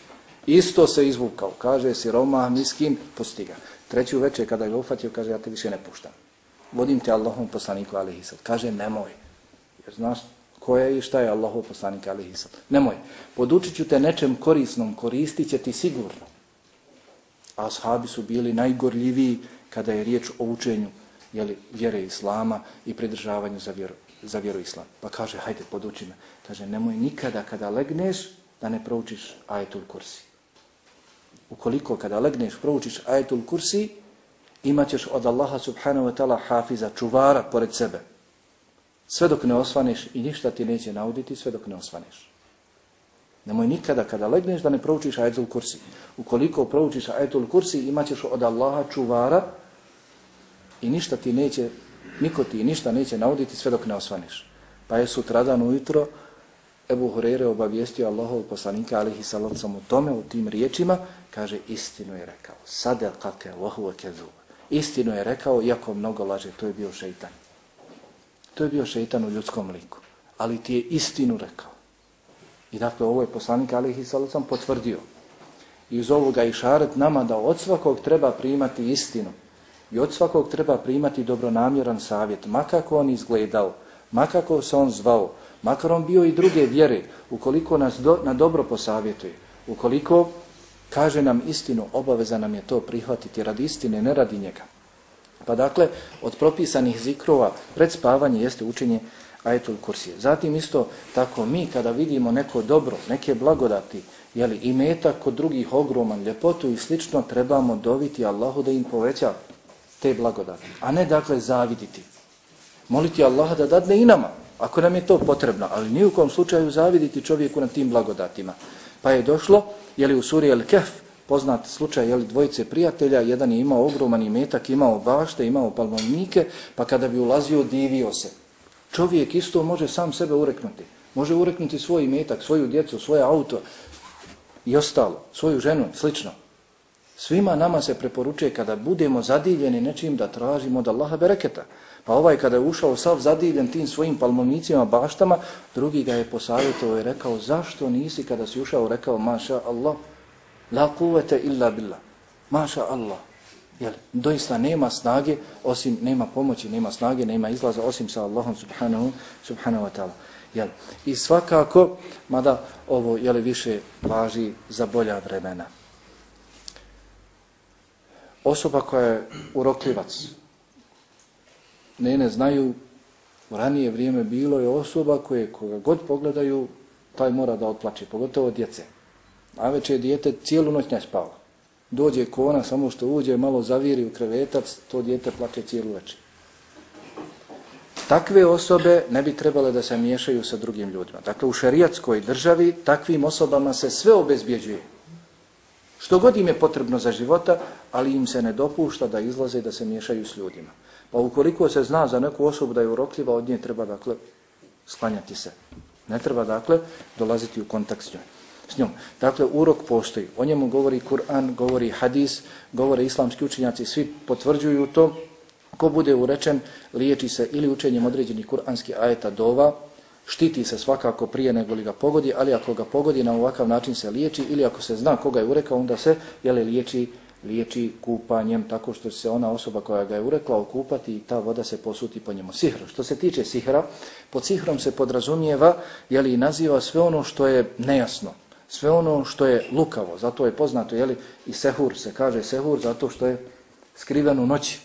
Isto se izvukao. Kaže, si Roma, miskin, postiga. Treću večer kada ga ufatio, kaže, ja te više ne puštam. Vodim te Allahom poslaniku, ali ih Kaže, nemoj. Jer znaš, ko je i šta je Allahov poslanik alihi sallam. Nemoj, podučit ću te nečem korisnom, koristit će ti sigurno. A ashabi su bili najgorljiviji kada je riječ o učenju jeli, vjere Islama i pridržavanju za vjeru, za vjeru Islam. Pa kaže, hajde, poduči me. Kaže, nemoj nikada kada legneš da ne proučiš ajetul kursi. Ukoliko kada legneš proučiš ajetul kursi, imaćeš od Allaha subhanahu wa ta'ala hafiza, čuvara pored sebe sve dok ne osvaneš i ništa ti neće nauditi sve dok ne osvaneš. Nemoj nikada kada legneš da ne proučiš ajetul kursi. Ukoliko proučiš ajetul kursi imaćeš od Allaha čuvara i ništa ti neće, niko ti ništa neće nauditi sve dok ne osvaniš. Pa je sutradan ujutro Ebu Hurere obavijestio Allahov poslanika alihi salacom u tome, u tim riječima, kaže istinu je rekao. Sade kake vohu kezu. Istinu je rekao, iako mnogo laže, to je bio šeitan. To je bio šeitan u ljudskom liku. Ali ti je istinu rekao. I dakle, ovo je poslanik Alihi salacom potvrdio. I iz ovoga išaret nama da od svakog treba primati istinu. I od svakog treba primati dobronamjeran savjet. Makako on izgledao, makako se on zvao, makar on bio i druge vjere, ukoliko nas do, na dobro posavjetuje, ukoliko kaže nam istinu, obaveza nam je to prihvatiti radi istine, ne radi njega. Pa dakle, od propisanih zikrova pred spavanje jeste učenje ajetul kursije. Zatim isto tako mi kada vidimo neko dobro, neke blagodati, jeli, i meta kod drugih ogroman, ljepotu i slično, trebamo doviti Allahu da im poveća te blagodati. A ne dakle zaviditi. Moliti Allaha da dadne i nama, ako nam je to potrebno, ali ni u kom slučaju zaviditi čovjeku na tim blagodatima. Pa je došlo, je li u suri El Kef, poznat slučaj jeli, dvojice prijatelja, jedan je imao ogroman imetak, imao bašte, imao palmovnike, pa kada bi ulazio, divio se. Čovjek isto može sam sebe ureknuti. Može ureknuti svoj imetak, svoju djecu, svoje auto i ostalo, svoju ženu, slično. Svima nama se preporučuje kada budemo zadivljeni nečim da tražimo od Allaha bereketa. Pa ovaj kada je ušao sav zadivljen tim svojim palmovnicima, baštama, drugi ga je posavjetovao i rekao zašto nisi kada si ušao rekao maša Allah, La kuvete illa billah. Maša Allah. Jel, doista nema snage, osim nema pomoći, nema snage, nema izlaza, osim sa Allahom subhanahu, subhanahu wa ta'ala. Jel, I svakako, mada ovo jel, više važi za bolja vremena. Osoba koja je urokljivac, ne ne znaju, u ranije vrijeme bilo je osoba koje koga god pogledaju, taj mora da otplače, pogotovo djece. A već je dijete cijelu noć ne spava. Dođe kona, samo što uđe, malo zaviri u krevetac, to dijete plače cijelu večer. Takve osobe ne bi trebale da se miješaju sa drugim ljudima. Dakle, u šerijatskoj državi takvim osobama se sve obezbjeđuje. Što god im je potrebno za života, ali im se ne dopušta da izlaze i da se miješaju s ljudima. Pa ukoliko se zna za neku osobu da je urokljiva, od nje treba, dakle, sklanjati se. Ne treba, dakle, dolaziti u kontakt s njom. s njom. Dakle, urok postoji. O njemu govori Kur'an, govori hadis, govore islamski učinjaci, svi potvrđuju to. Ko bude urečen, liječi se ili učenjem određenih kur'anskih ajeta dova, štiti se svakako prije nego li ga pogodi, ali ako ga pogodi na ovakav način se liječi ili ako se zna koga je urekao, onda se jeli, liječi, liječi kupanjem tako što se ona osoba koja ga je urekla okupati i ta voda se posuti po njemu. Sihr. Što se tiče sihra, pod sihrom se podrazumijeva jeli, i naziva sve ono što je nejasno, sve ono što je lukavo, zato je poznato, jeli, i sehur se kaže sehur zato što je skriven u noći,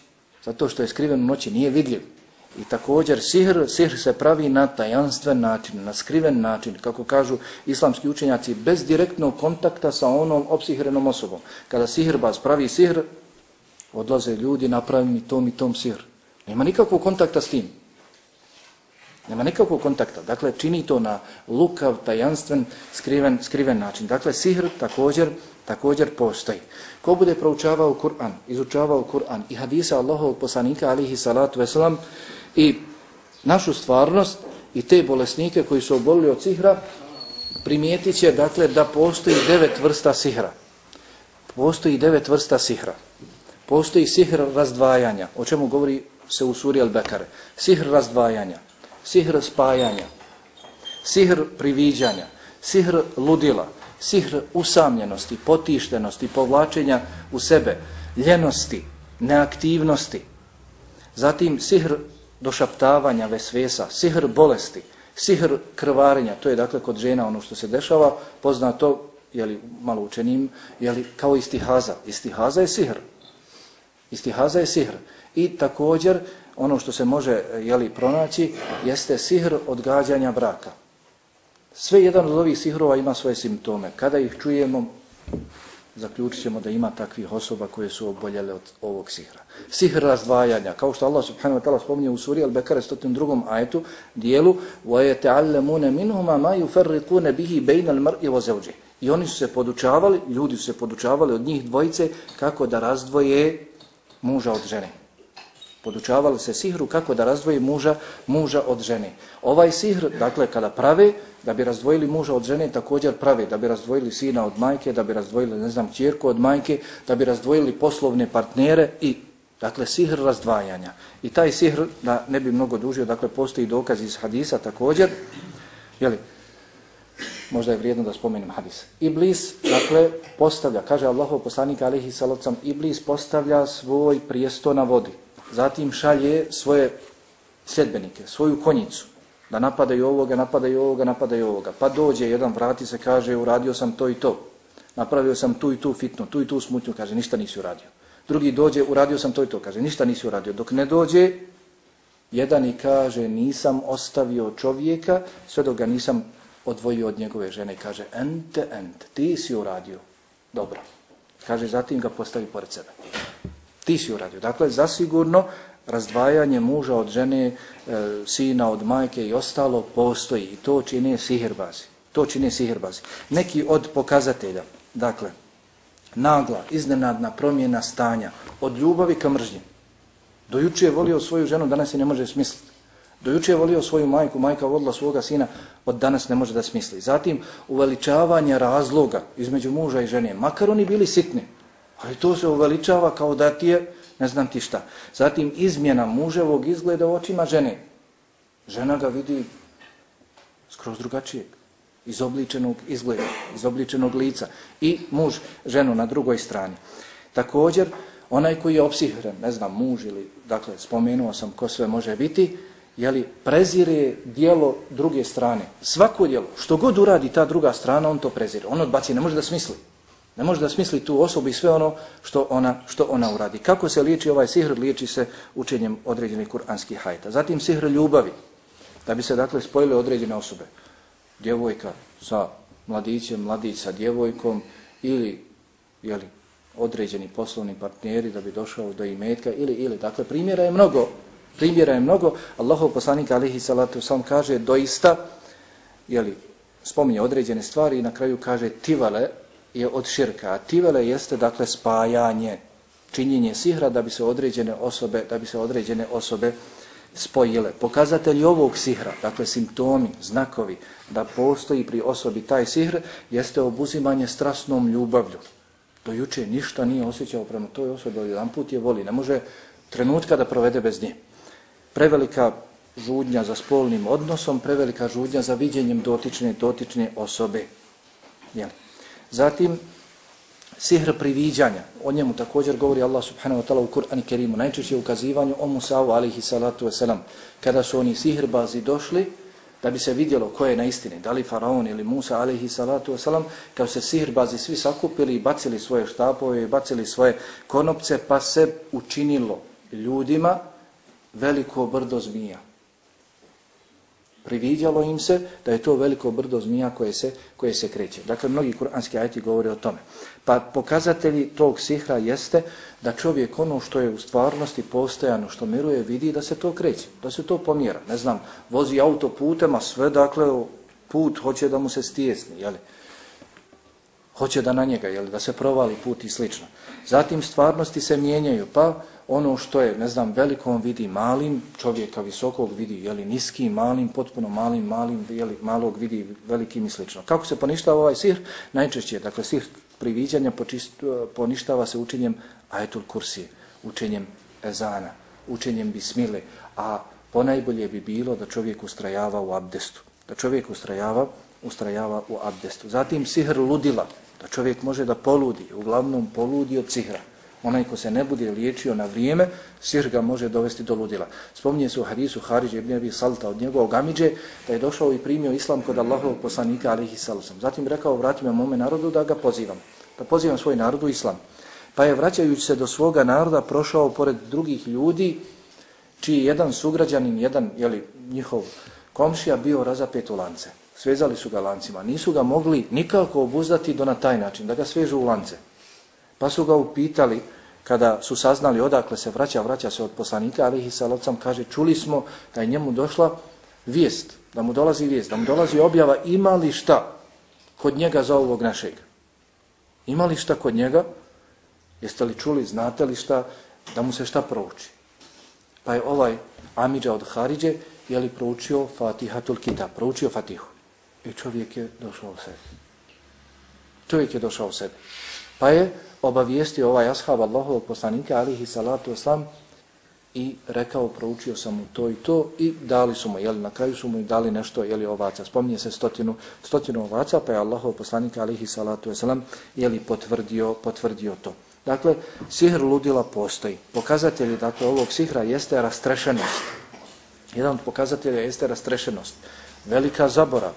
zato što je skriven u noći, nije vidljiv. I također sihr, sihr se pravi na tajanstven način, na skriven način, kako kažu islamski učenjaci, bez direktnog kontakta sa onom opsihrenom osobom. Kada sihrbaz pravi sihr, odlaze ljudi, napravi mi tom i tom sihr. Nema nikakvog kontakta s tim. Nema nikakvog kontakta. Dakle, čini to na lukav, tajanstven, skriven, skriven način. Dakle, sihr također, također postoji. Ko bude proučavao Kur'an, izučavao Kur'an i hadisa Allahovog poslanika, alihi salatu veselam, i našu stvarnost i te bolesnike koji su obolili od sihra, primijetit će dakle, da postoji devet vrsta sihra. Postoji devet vrsta sihra. Postoji sihr razdvajanja, o čemu govori se u suri Al-Bekare. Sihr razdvajanja, sihr spajanja, sihr priviđanja, sihr ludila, sihr usamljenosti, potištenosti, povlačenja u sebe, ljenosti, neaktivnosti. Zatim sihr došaptavanja vesvesa, sihr bolesti, sihr krvarenja, to je dakle kod žena ono što se dešava, poznato, jeli, malo učenim, jeli, kao istihaza. Istihaza je sihr. Istihaza je sihr. I također, ono što se može jeli, pronaći, jeste sihr odgađanja braka. Sve jedan od ovih sihrova ima svoje simptome. Kada ih čujemo, zaključit ćemo da ima takvih osoba koje su oboljele od ovog sihra. Sihr razdvajanja, kao što Allah subhanahu wa ta'ala spominje u suri Al-Bekare 102. ajetu, dijelu وَيَتَعَلَّمُونَ مِنْهُمَا مَا يُفَرِّقُونَ بِهِ بَيْنَ الْمَرْءِ وَزَوْجِ I oni su se podučavali, ljudi su se podučavali od njih dvojice kako da razdvoje muža od žene. Podučavali se sihru kako da razdvoji muža, muža od žene. Ovaj sihr, dakle, kada prave, da bi razdvojili muža od žene, također prave, da bi razdvojili sina od majke, da bi razdvojili, ne znam, čirku od majke, da bi razdvojili poslovne partnere i, dakle, sihr razdvajanja. I taj sihr, da ne bi mnogo dužio, dakle, postoji dokaz iz hadisa također, jeli, možda je vrijedno da spomenem hadis. Iblis, dakle, postavlja, kaže Allahov poslanik alihi salocam, Iblis postavlja svoj prijesto na vodi. Zatim šalje svoje sljedbenike, svoju konjicu, da napadaju ovoga, napadaju ovoga, napadaju ovoga. Pa dođe jedan, vrati se, kaže, uradio sam to i to. Napravio sam tu i tu fitnu, tu i tu smutnju, kaže, ništa nisi uradio. Drugi dođe, uradio sam to i to, kaže, ništa nisi uradio. Dok ne dođe, jedan i kaže, nisam ostavio čovjeka, sve dok ga nisam odvojio od njegove žene. Kaže, ente, ente, ti si uradio. Dobro. Kaže, zatim ga postavi pored sebe. Ti si uradio. Dakle, zasigurno, razdvajanje muža od žene, e, sina od majke i ostalo postoji. I to čine sihirbazi. To čine sihirbazi. Neki od pokazatelja, dakle, nagla, iznenadna promjena stanja, od ljubavi ka mržnji. Dojuče je volio svoju ženu, danas je ne može smisliti. Dojuče je volio svoju majku, majka vodila svoga sina, od danas ne može da smisli. Zatim, uveličavanje razloga između muža i žene, makar oni bili sitni, ali to se uveličava kao da ti je ne znam ti šta. Zatim izmjena muževog izgleda u očima žene. Žena ga vidi skroz drugačijeg, izobličenog izgleda, izobličenog lica. I muž ženu na drugoj strani. Također, onaj koji je opsihren, ne znam, muž ili, dakle, spomenuo sam ko sve može biti, jeli, prezire dijelo druge strane. Svako dijelo, što god uradi ta druga strana, on to prezire. On odbaci, ne može da smisli. Ne može da smisli tu osobu i sve ono što ona, što ona uradi. Kako se liječi ovaj sihr? Liječi se učenjem određenih kuranskih hajta. Zatim sihr ljubavi. Da bi se dakle spojile određene osobe. Djevojka sa mladićem, mladić sa djevojkom ili jeli, određeni poslovni partneri da bi došao do imetka ili, ili. Dakle, primjera je mnogo. Primjera je mnogo. Allahov poslanik alihi salatu sam kaže doista, jeli, spominje određene stvari i na kraju kaže tivale, je od širka. A tivele jeste dakle spajanje, činjenje sihra da bi se određene osobe, da bi se određene osobe spojile. Pokazatelji ovog sihra, dakle simptomi, znakovi da postoji pri osobi taj sihr, jeste obuzimanje strasnom ljubavlju. Do juče ništa nije osjećao prema toj osobi, jedan put je voli, ne može trenutka da provede bez nje. Prevelika žudnja za spolnim odnosom, prevelika žudnja za viđenjem dotične, dotične osobe. Jel? Zatim, sihr priviđanja, o njemu također govori Allah subhanahu wa ta'ala u Kur'an i Kerimu, najčešće u ukazivanju o Musavu alihi salatu wasalam, kada su oni sihrbazi došli, da bi se vidjelo ko je na istini, da li Faraon ili Musa alihi salatu wasalam, kao se sihrbazi svi sakupili i bacili svoje štapove i bacili svoje konopce, pa se učinilo ljudima veliko brdo zmija prividjalo im se da je to veliko brdo zmija koje se, koje se kreće. Dakle, mnogi kuranski ajti govore o tome. Pa pokazatelji tog sihra jeste da čovjek ono što je u stvarnosti postojano, što miruje, vidi da se to kreće, da se to pomjera. Ne znam, vozi auto putem, a sve, dakle, put hoće da mu se stijesni, jeli? Hoće da na njega, jeli? Da se provali put i slično. Zatim stvarnosti se mijenjaju, pa ono što je, ne znam, velikom vidi malim, čovjeka visokog vidi, jeli, niskim, malim, potpuno malim, malim, jeli, malog vidi velikim i slično. Kako se poništava ovaj sihr? Najčešće, dakle, sihr priviđanja poništava se učenjem ajetul kursije, učenjem ezana, učenjem bismile, a ponajbolje bi bilo da čovjek ustrajava u abdestu, da čovjek ustrajava, ustrajava u abdestu. Zatim sihr ludila, da čovjek može da poludi, uglavnom poludi od sihra. Onaj ko se ne bude liječio na vrijeme, sihr ga može dovesti do ludila. Spominje se u hadisu Haridže ibn Abi Salta od njegovog Amidže da je došao i primio islam kod Allahovog poslanika alihi salusom. Zatim rekao vrati me mome narodu da ga pozivam. Da pozivam svoj narodu islam. Pa je vraćajući se do svoga naroda prošao pored drugih ljudi čiji jedan sugrađanin, jedan jeli, njihov komšija bio razapet u lance. Svezali su ga lancima. Nisu ga mogli nikako obuzdati do na taj način, da ga svežu u lance. Pa su ga upitali, kada su saznali odakle se vraća, vraća se od poslanika, ali ih salocam kaže, čuli smo da je njemu došla vijest, da mu dolazi vijest, da mu dolazi objava, ima li šta kod njega za ovog našeg? Ima li šta kod njega? Jeste li čuli, znate li šta, da mu se šta prouči? Pa je ovaj Amidža od Haridže, je li proučio Fatihatul Kita, proučio Fatihu. I čovjek je došao u sebi. Čovjek je došao u sebi. Pa je obavijestio ovaj ashab Allahovog poslanika alihi salatu oslam i rekao, proučio sam mu to i to i dali su mu, jeli na kraju su mu i dali nešto, jeli ovaca. Spominje se stotinu, stotinu ovaca, pa je Allahov poslanika alihi salatu oslam jeli potvrdio, potvrdio to. Dakle, sihr ludila postoji. Pokazatelji dakle, ovog sihra jeste rastrešenost. Jedan od pokazatelja jeste rastrešenost. Velika zaborav.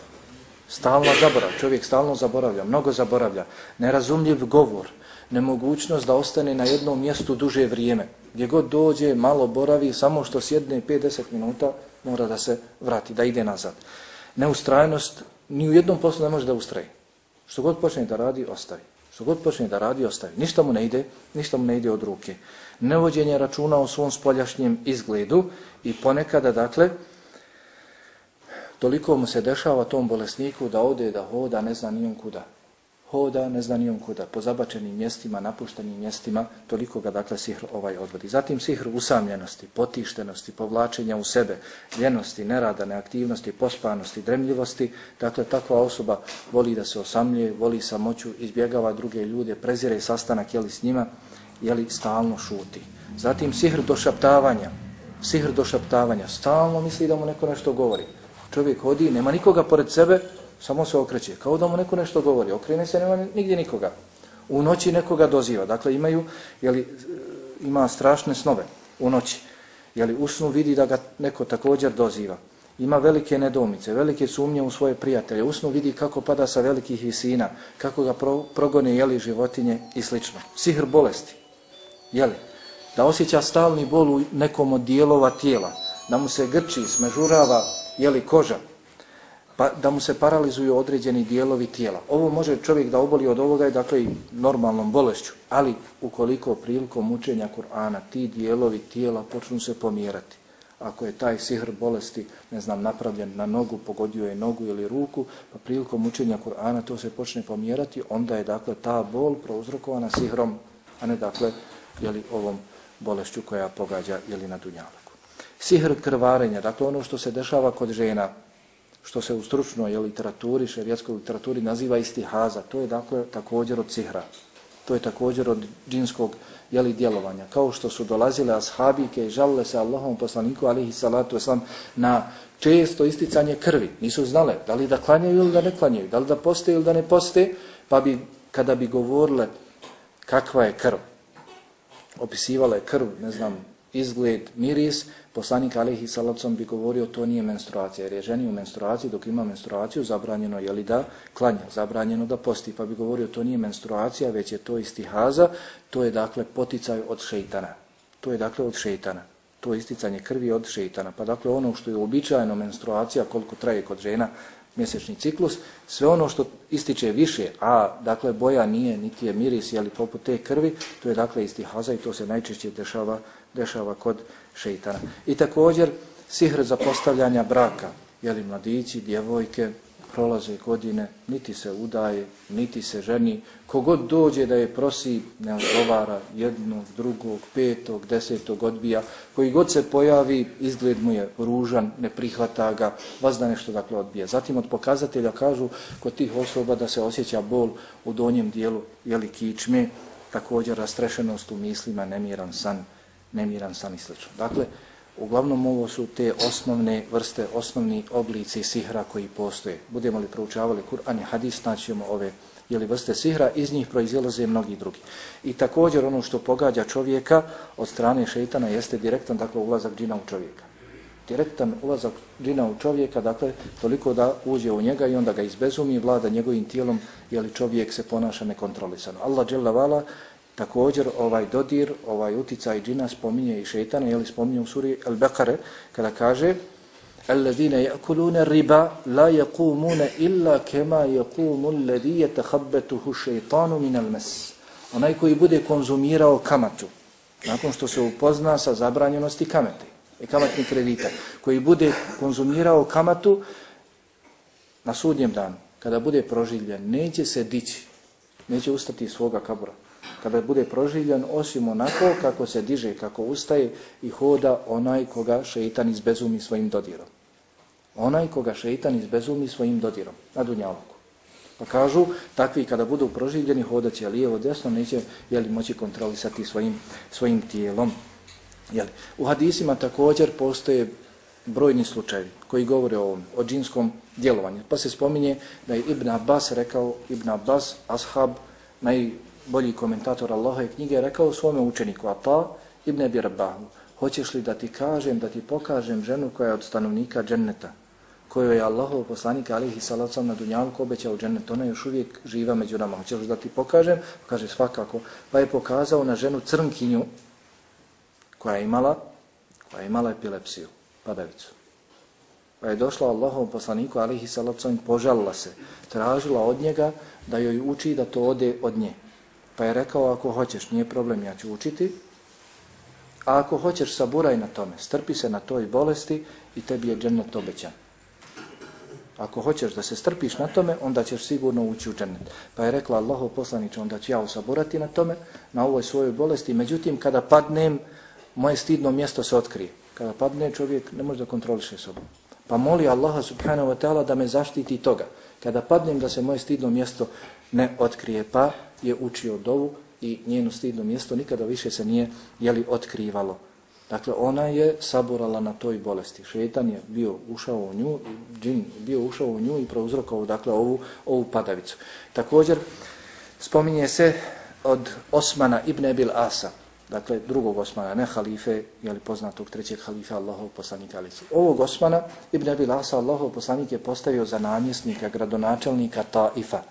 Stalna zaborav. Čovjek stalno zaboravlja, mnogo zaboravlja. Nerazumljiv govor nemogućnost da ostane na jednom mjestu duže vrijeme. Gdje god dođe, malo boravi, samo što sjedne 5-10 minuta, mora da se vrati, da ide nazad. Neustrajnost, ni u jednom poslu ne može da ustraje. Što god počne da radi, ostavi. Što god počne da radi, ostavi. Ništa mu ne ide, ništa mu ne ide od ruke. Nevođenje računa o svom spoljašnjem izgledu i ponekada, dakle, toliko mu se dešava tom bolesniku da ode, da hoda, ne zna nijem kuda hoda, ne zna nijom kuda, po zabačenim mjestima, napuštenim mjestima, toliko ga dakle sihr ovaj odvodi. Zatim sihr usamljenosti, potištenosti, povlačenja u sebe, ljenosti, nerada, neaktivnosti, pospanosti, dremljivosti, dakle takva osoba voli da se osamlje, voli samoću, izbjegava druge ljude, prezire sastanak jeli s njima, jeli stalno šuti. Zatim sihr došaptavanja, sihr došaptavanja, stalno misli da mu neko nešto govori. Čovjek hodi, nema nikoga pored sebe, samo se okreće, kao da mu neko nešto govori, okrene se, nema nigdje nikoga. U noći nekoga doziva, dakle imaju, jeli, e, ima strašne snove u noći, jeli, u snu vidi da ga neko također doziva. Ima velike nedomice, velike sumnje u svoje prijatelje, u snu vidi kako pada sa velikih visina, kako ga pro, progone jeli životinje i slično. Sihr bolesti, jeli, da osjeća stalni bol u nekom od dijelova tijela, da mu se grči, smežurava, jeli, koža, pa da mu se paralizuju određeni dijelovi tijela. Ovo može čovjek da oboli od ovoga i dakle i normalnom bolešću, ali ukoliko prilikom učenja Kur'ana ti dijelovi tijela počnu se pomjerati, ako je taj sihr bolesti, ne znam, napravljen na nogu, pogodio je nogu ili ruku, pa prilikom učenja Kur'ana to se počne pomjerati, onda je dakle ta bol prouzrokovana sihrom, a ne dakle jeli, ovom bolešću koja pogađa jeli, na dunjalaku. Sihr krvarenja, dakle ono što se dešava kod žena, što se u stručnoj literaturi, šerijatskoj literaturi naziva istihaza. To je dakle također od sihra. To je također od džinskog jeli, djelovanja. Kao što su dolazile ashabike i žalile se Allahom poslaniku alihi salatu islam na često isticanje krvi. Nisu znale da li da klanjaju ili da ne klanjaju, da li da poste ili da ne poste, pa bi kada bi govorile kakva je krv. Opisivala je krv, ne znam, izgled, miris, poslanik Alihi Salacom bi govorio to nije menstruacija, jer je ženi u menstruaciji, dok ima menstruaciju, zabranjeno je li da klanja, zabranjeno da posti, pa bi govorio to nije menstruacija, već je to istihaza, to je dakle poticaj od šeitana. To je dakle od šeitana. To je isticanje krvi od šeitana. Pa dakle ono što je uobičajeno menstruacija, koliko traje kod žena, mjesečni ciklus, sve ono što ističe više, a dakle boja nije, niti je miris, jeli poput te krvi, to je dakle istihaza i to se najčešće dešava dešava kod šeitana. I također sihr za postavljanja braka, jeli mladići, djevojke, prolaze godine, niti se udaje, niti se ženi, kogod dođe da je prosi, ne odgovara jednog, drugog, petog, desetog odbija, koji god se pojavi, izgled mu je ružan, ne prihvata ga, vas da nešto dakle odbija. Zatim od pokazatelja kažu kod tih osoba da se osjeća bol u donjem dijelu, jeli kičme, također rastrešenost u mislima, nemiran san, nemiran san i sl. Dakle, uglavnom ovo su te osnovne vrste, osnovni oblici sihra koji postoje. Budemo li proučavali Kur'an i hadis, naćemo ove jeli vrste sihra, iz njih proizilaze mnogi drugi. I također ono što pogađa čovjeka od strane šeitana jeste direktan dakle, ulazak džina u čovjeka. Direktan ulazak džina u čovjeka, dakle, toliko da uđe u njega i onda ga izbezumi i vlada njegovim tijelom, jeli čovjek se ponaša nekontrolisano. Allah dželavala Također ovaj dodir, ovaj uticaj džina spominje i šeitana, jeli spominje u suri Al-Baqare, kada kaže الذين يأكلون الربا لا يقومون إلا كما يقوم الذي يتخبته الشيطان من المس onaj koji bude konzumirao kamatu nakon što se upozna sa zabranjenosti kamate i kamatnih kredita koji bude konzumirao kamatu na sudnjem danu kada bude proživljen neće se dići neće ustati iz svoga kabura kada bude proživljen osim onako kako se diže, kako ustaje i hoda onaj koga šeitan izbezumi svojim dodirom. Onaj koga šeitan izbezumi svojim dodirom na dunjavku. Pa kažu, takvi kada budu proživljeni hodat će lijevo desno, neće jeli, moći kontrolisati svojim, svojim tijelom. Jeli. U hadisima također postoje brojni slučajevi koji govore o ovom, o džinskom djelovanju. Pa se spominje da je Ibn Abbas rekao, Ibn Abbas, ashab, naj, bolji komentator Allahove knjige, rekao svome učeniku, Ata Ibn Abi Rabahu, hoćeš li da ti kažem, da ti pokažem ženu koja je od stanovnika dženneta, koju je Allahov poslanik alihi salacom na Dunjavku obećao džennet, ona još uvijek živa među nama, hoćeš li da ti pokažem? Kaže svakako, pa je pokazao na ženu crnkinju koja je imala, koja je imala epilepsiju, padavicu. Pa je došla Allahov poslaniku alihi salacom i požalila se, tražila od njega da joj uči da to ode od nje. Pa je rekao, ako hoćeš, nije problem, ja ću učiti. A ako hoćeš, saburaj na tome, strpi se na toj bolesti i tebi je džennet obećan. Ako hoćeš da se strpiš na tome, onda ćeš sigurno ući u džennet. Pa je rekla Allaho poslaniče, onda ću ja usaburati na tome, na ovoj svojoj bolesti. Međutim, kada padnem, moje stidno mjesto se otkrije. Kada padne, čovjek ne može da kontroliše sobom. Pa moli Allaha subhanahu wa ta'ala da me zaštiti toga. Kada padnem, da se moje stidno mjesto ne otkrije. Pa je učio dovu i njeno stidno mjesto nikada više se nije jeli, otkrivalo. Dakle, ona je saborala na toj bolesti. Šetan je bio ušao u nju, džin bio ušao u nju i prouzrokovao dakle, ovu, ovu padavicu. Također, spominje se od Osmana ibn Ebil Asa, dakle drugog Osmana, ne halife, jeli poznatog trećeg halife Allahov poslanika Alici. Ovog Osmana ibn Ebil Asa Allahov poslanik je postavio za namjesnika, gradonačelnika Taifa,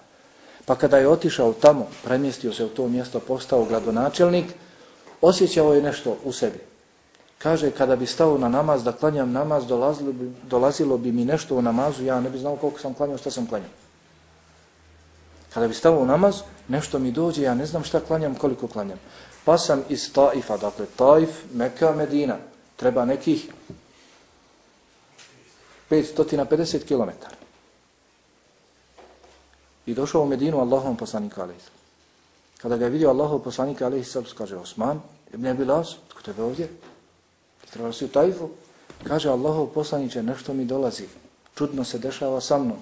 Pa kada je otišao tamo, premjestio se u to mjesto, postao gradonačelnik, osjećao je nešto u sebi. Kaže, kada bi stao na namaz, da klanjam namaz, dolazilo bi, dolazilo bi mi nešto u namazu, ja ne bi znao koliko sam klanjao, šta sam klanjao. Kada bi stao u namaz, nešto mi dođe, ja ne znam šta klanjam, koliko klanjam. Pa sam iz Taifa, dakle Taif, Meka, Medina, treba nekih 550 kilometara. I došao u Medinu Allahom poslanika alaih. Kada ga je vidio Allahov poslanika alaihi sallam, kaže Osman, ibn Abilaz, tko tebe ovdje? Ti treba si u tajfu? Kaže Allahov poslaniće, nešto mi dolazi. Čudno se dešava sa mnom.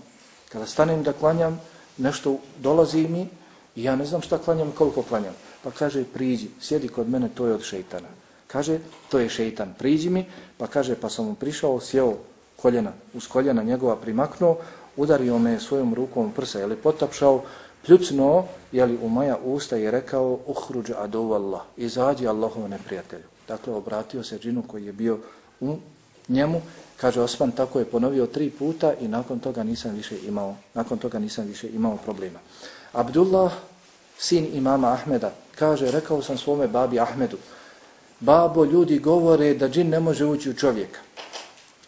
Kada stanem da klanjam, nešto dolazi mi i ja ne znam šta klanjam, koliko klanjam. Pa kaže, priđi, sjedi kod mene, to je od šeitana. Kaže, to je šeitan, priđi mi, pa kaže, pa sam mu prišao, sjeo koljena, uz koljena njegova primaknuo, udario me svojom rukom prsa, je potapšao, pljucno jeli, u moja usta i rekao uhruđ adu Allah, izađi Allahov neprijatelju. Dakle, obratio se džinu koji je bio u njemu, kaže Osman, tako je ponovio tri puta i nakon toga nisam više imao, nakon toga nisam više imao problema. Abdullah, sin imama Ahmeda, kaže, rekao sam svome babi Ahmedu, babo, ljudi govore da džin ne može ući u čovjeka.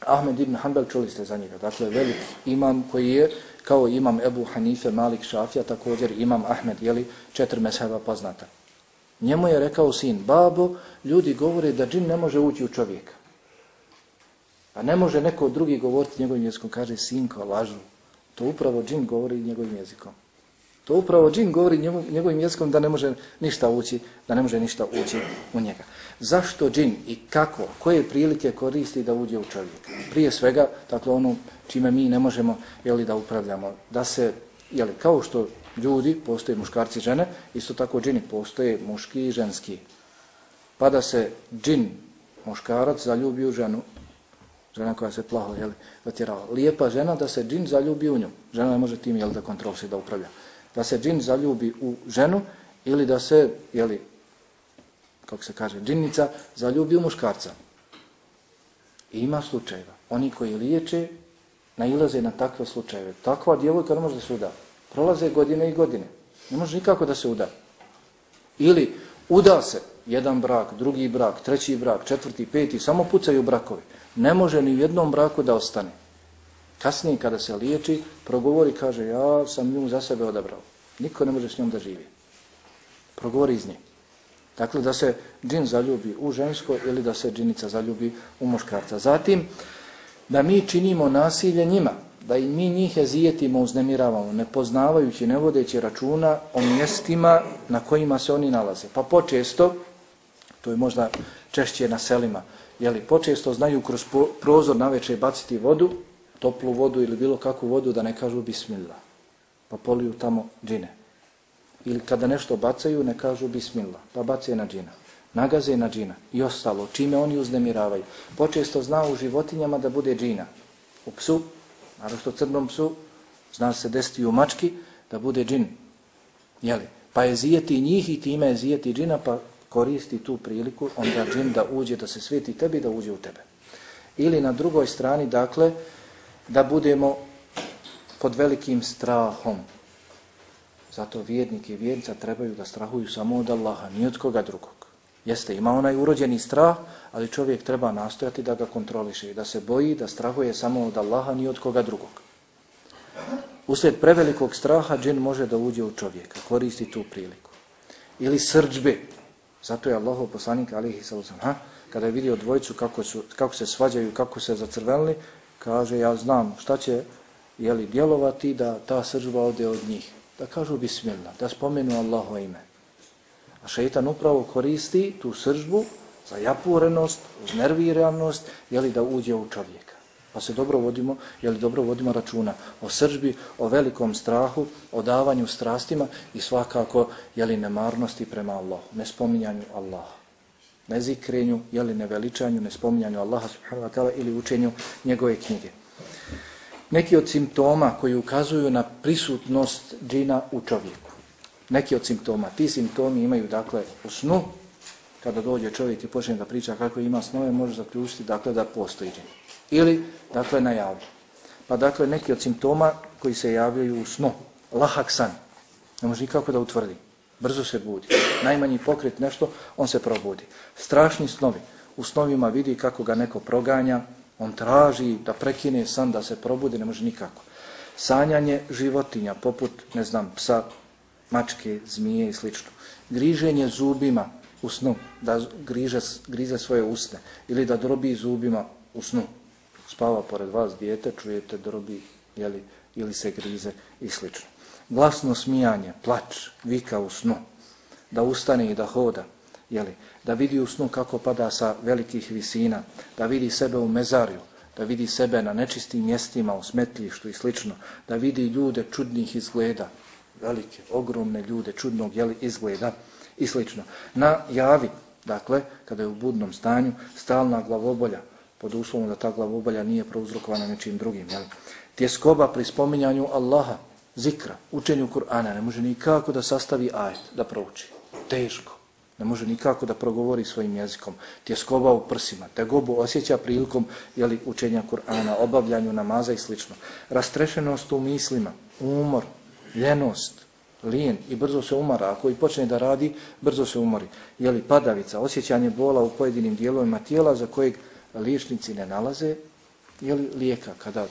Ahmed ibn Hanbel, čuli ste za njega, dakle, velik imam koji je, kao imam Ebu Hanife, Malik Šafija, također imam Ahmed, jeli, četiri mesheva poznata. Njemu je rekao sin, babo, ljudi govore da džin ne može ući u čovjeka. A ne može neko drugi govoriti njegovim jezikom, kaže sinko, lažu. To upravo džin govori njegovim jezikom. To upravo džin govori njegovim jezikom da ne može ništa ući, da ne može ništa ući u njega. Zašto džin i kako, koje prilike koristi da uđe u čovjeka? Prije svega, dakle ono čime mi ne možemo jeli, da upravljamo, da se, jeli, kao što ljudi, postoje muškarci i žene, isto tako džini postoje muški i ženski. Pa da se džin, muškarac, zaljubi u ženu, žena koja se plaho jeli, zatjerala. Lijepa žena da se džin zaljubi u nju. Žena ne može tim jeli, da kontroliše, da upravlja. Da se džin zaljubi u ženu ili da se, jeli, kako se kaže, džinnica zaljubi u muškarca. I ima slučajeva. Oni koji liječe, nailaze na takve slučajeve. Takva djevojka ne može da se uda. Prolaze godine i godine. Ne može nikako da se uda. Ili uda se jedan brak, drugi brak, treći brak, četvrti, peti, samo pucaju brakovi ne može ni u jednom braku da ostane. Kasnije kada se liječi, progovori, kaže, ja sam nju za sebe odabrao. Niko ne može s njom da živi. Progovori iz nje. Dakle, da se džin zaljubi u žensko ili da se džinica zaljubi u muškarca. Zatim, da mi činimo nasilje njima, da i mi njih jezijetimo, uznemiravamo, ne poznavajući, ne vodeći računa o mjestima na kojima se oni nalaze. Pa počesto, to je možda češće na selima, jeli, počesto znaju kroz prozor na večer baciti vodu, toplu vodu ili bilo kakvu vodu da ne kažu bismillah. Pa poliju tamo džine. Ili kada nešto bacaju, ne kažu bismillah. Pa bacaju na džina. Nagaze na džina. I ostalo, čime oni uznemiravaju. Počesto zna u životinjama da bude džina. U psu, naravno crnom psu, zna se desiti u mački, da bude džin. Jeli? Pa je zijeti njih i time je zijeti džina, pa koristi tu priliku, onda džin da uđe, da se sveti tebi, da uđe u tebe. Ili na drugoj strani, dakle, da budemo pod velikim strahom. Zato vjernik i vjernica trebaju da strahuju samo od Allaha, ni od koga drugog. Jeste, ima onaj urođeni strah, ali čovjek treba nastojati da ga kontroliše i da se boji, da strahuje samo od Allaha, ni od koga drugog. Uslijed prevelikog straha džin može da uđe u čovjeka, koristi tu priliku. Ili srđbe, Zato je Allahov poslanik alihi sallam, ha? kada je vidio dvojicu kako, su, kako se svađaju, kako se zacrvenili, kaže ja znam šta će jeli, djelovati da ta sržba ode od njih. Da kažu bismillah, da spomenu Allaho ime. A šeitan upravo koristi tu sržbu za japurenost, uznerviranost, jeli da uđe u čovjeka. Pa se dobro vodimo, jeli dobro vodimo računa o sržbi, o velikom strahu, o davanju strastima i svakako jeli nemarnosti prema Allahu, nespominjanju Allaha. Ne zikrenju, jeli neveličanju, nespominjanju Allaha subhanahu wa ta'ala ili učenju njegove knjige. Neki od simptoma koji ukazuju na prisutnost džina u čovjeku. Neki od simptoma. Ti simptomi imaju, dakle, u snu, kada dođe čovjek i počne da priča kako ima snove, može zaključiti, dakle, da postoji džin ili dakle na javu. Pa dakle neki od simptoma koji se javljaju u snu, lahak san, ne može nikako da utvrdi, brzo se budi, najmanji pokret nešto, on se probudi. Strašni snovi, u snovima vidi kako ga neko proganja, on traži da prekine san, da se probudi, ne može nikako. Sanjanje životinja, poput, ne znam, psa, mačke, zmije i slično. Griženje zubima u snu, da griže, grize svoje usne, ili da drobi zubima u snu, spava pored vas dijete, čujete drobi jeli, ili se grize i slično. Glasno smijanje, plač, vika u snu, da ustane i da hoda, jeli, da vidi u snu kako pada sa velikih visina, da vidi sebe u mezarju, da vidi sebe na nečistim mjestima, u smetljištu i slično, da vidi ljude čudnih izgleda, velike, ogromne ljude čudnog jeli, izgleda i slično. Na javi, dakle, kada je u budnom stanju, stalna glavobolja, pod uslovom da ta glavobolja nije prouzrokovana nečim drugim. Jeli. Tjeskoba pri spominjanju Allaha, zikra, učenju Kur'ana, ne može nikako da sastavi ajet, da prouči. Teško. Ne može nikako da progovori svojim jezikom. Tjeskoba u prsima, te gobu osjeća prilikom jeli, učenja Kur'ana, obavljanju namaza i sl. Rastrešenost u mislima, umor, ljenost, lijen i brzo se umara. Ako i počne da radi, brzo se umori. Jeli padavica, osjećanje bola u pojedinim dijelovima tijela za kojeg liječnici ne nalaze, jeli lijeka. Kada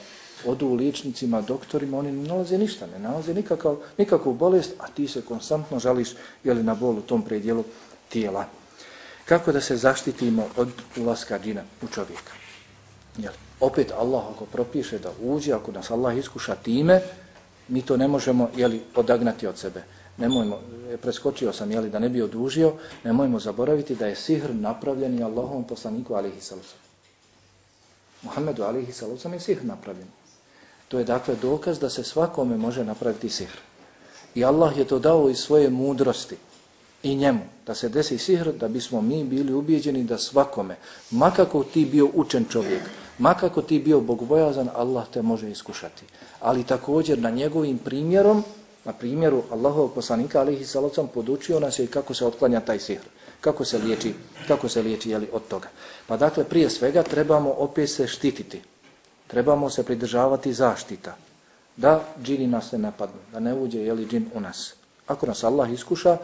odu u liječnicima, doktorima, oni ne nalaze ništa, ne nalaze nikakav, nikakvu bolest, a ti se konstantno žališ jeli, na bol u tom predijelu tijela. Kako da se zaštitimo od ulaska džina u čovjeka? Jeli, opet Allah ako propiše da uđe, ako nas Allah iskuša time, mi to ne možemo jeli, odagnati od sebe. Nemojmo, e, preskočio sam jeli, da ne bi odužio, nemojmo zaboraviti da je sihr napravljen i Allahom poslaniku alihi salusom. Muhammedu alihi salusom je sihr napravljen. To je dakle dokaz da se svakome može napraviti sihr. I Allah je to dao iz svoje mudrosti i njemu da se desi sihr da bismo mi bili ubijeđeni da svakome, makako ti bio učen čovjek, makako ti bio bogobojazan, Allah te može iskušati. Ali također na njegovim primjerom, na primjeru Allahovog poslanika alihi salacom podučio nas je kako se otklanja taj sihr, kako se liječi, kako se liječi jeli, od toga. Pa dakle, prije svega trebamo opet se štititi trebamo se pridržavati zaštita da džini nas ne napadnu, da ne uđe jeli džin u nas. Ako nas Allah iskuša,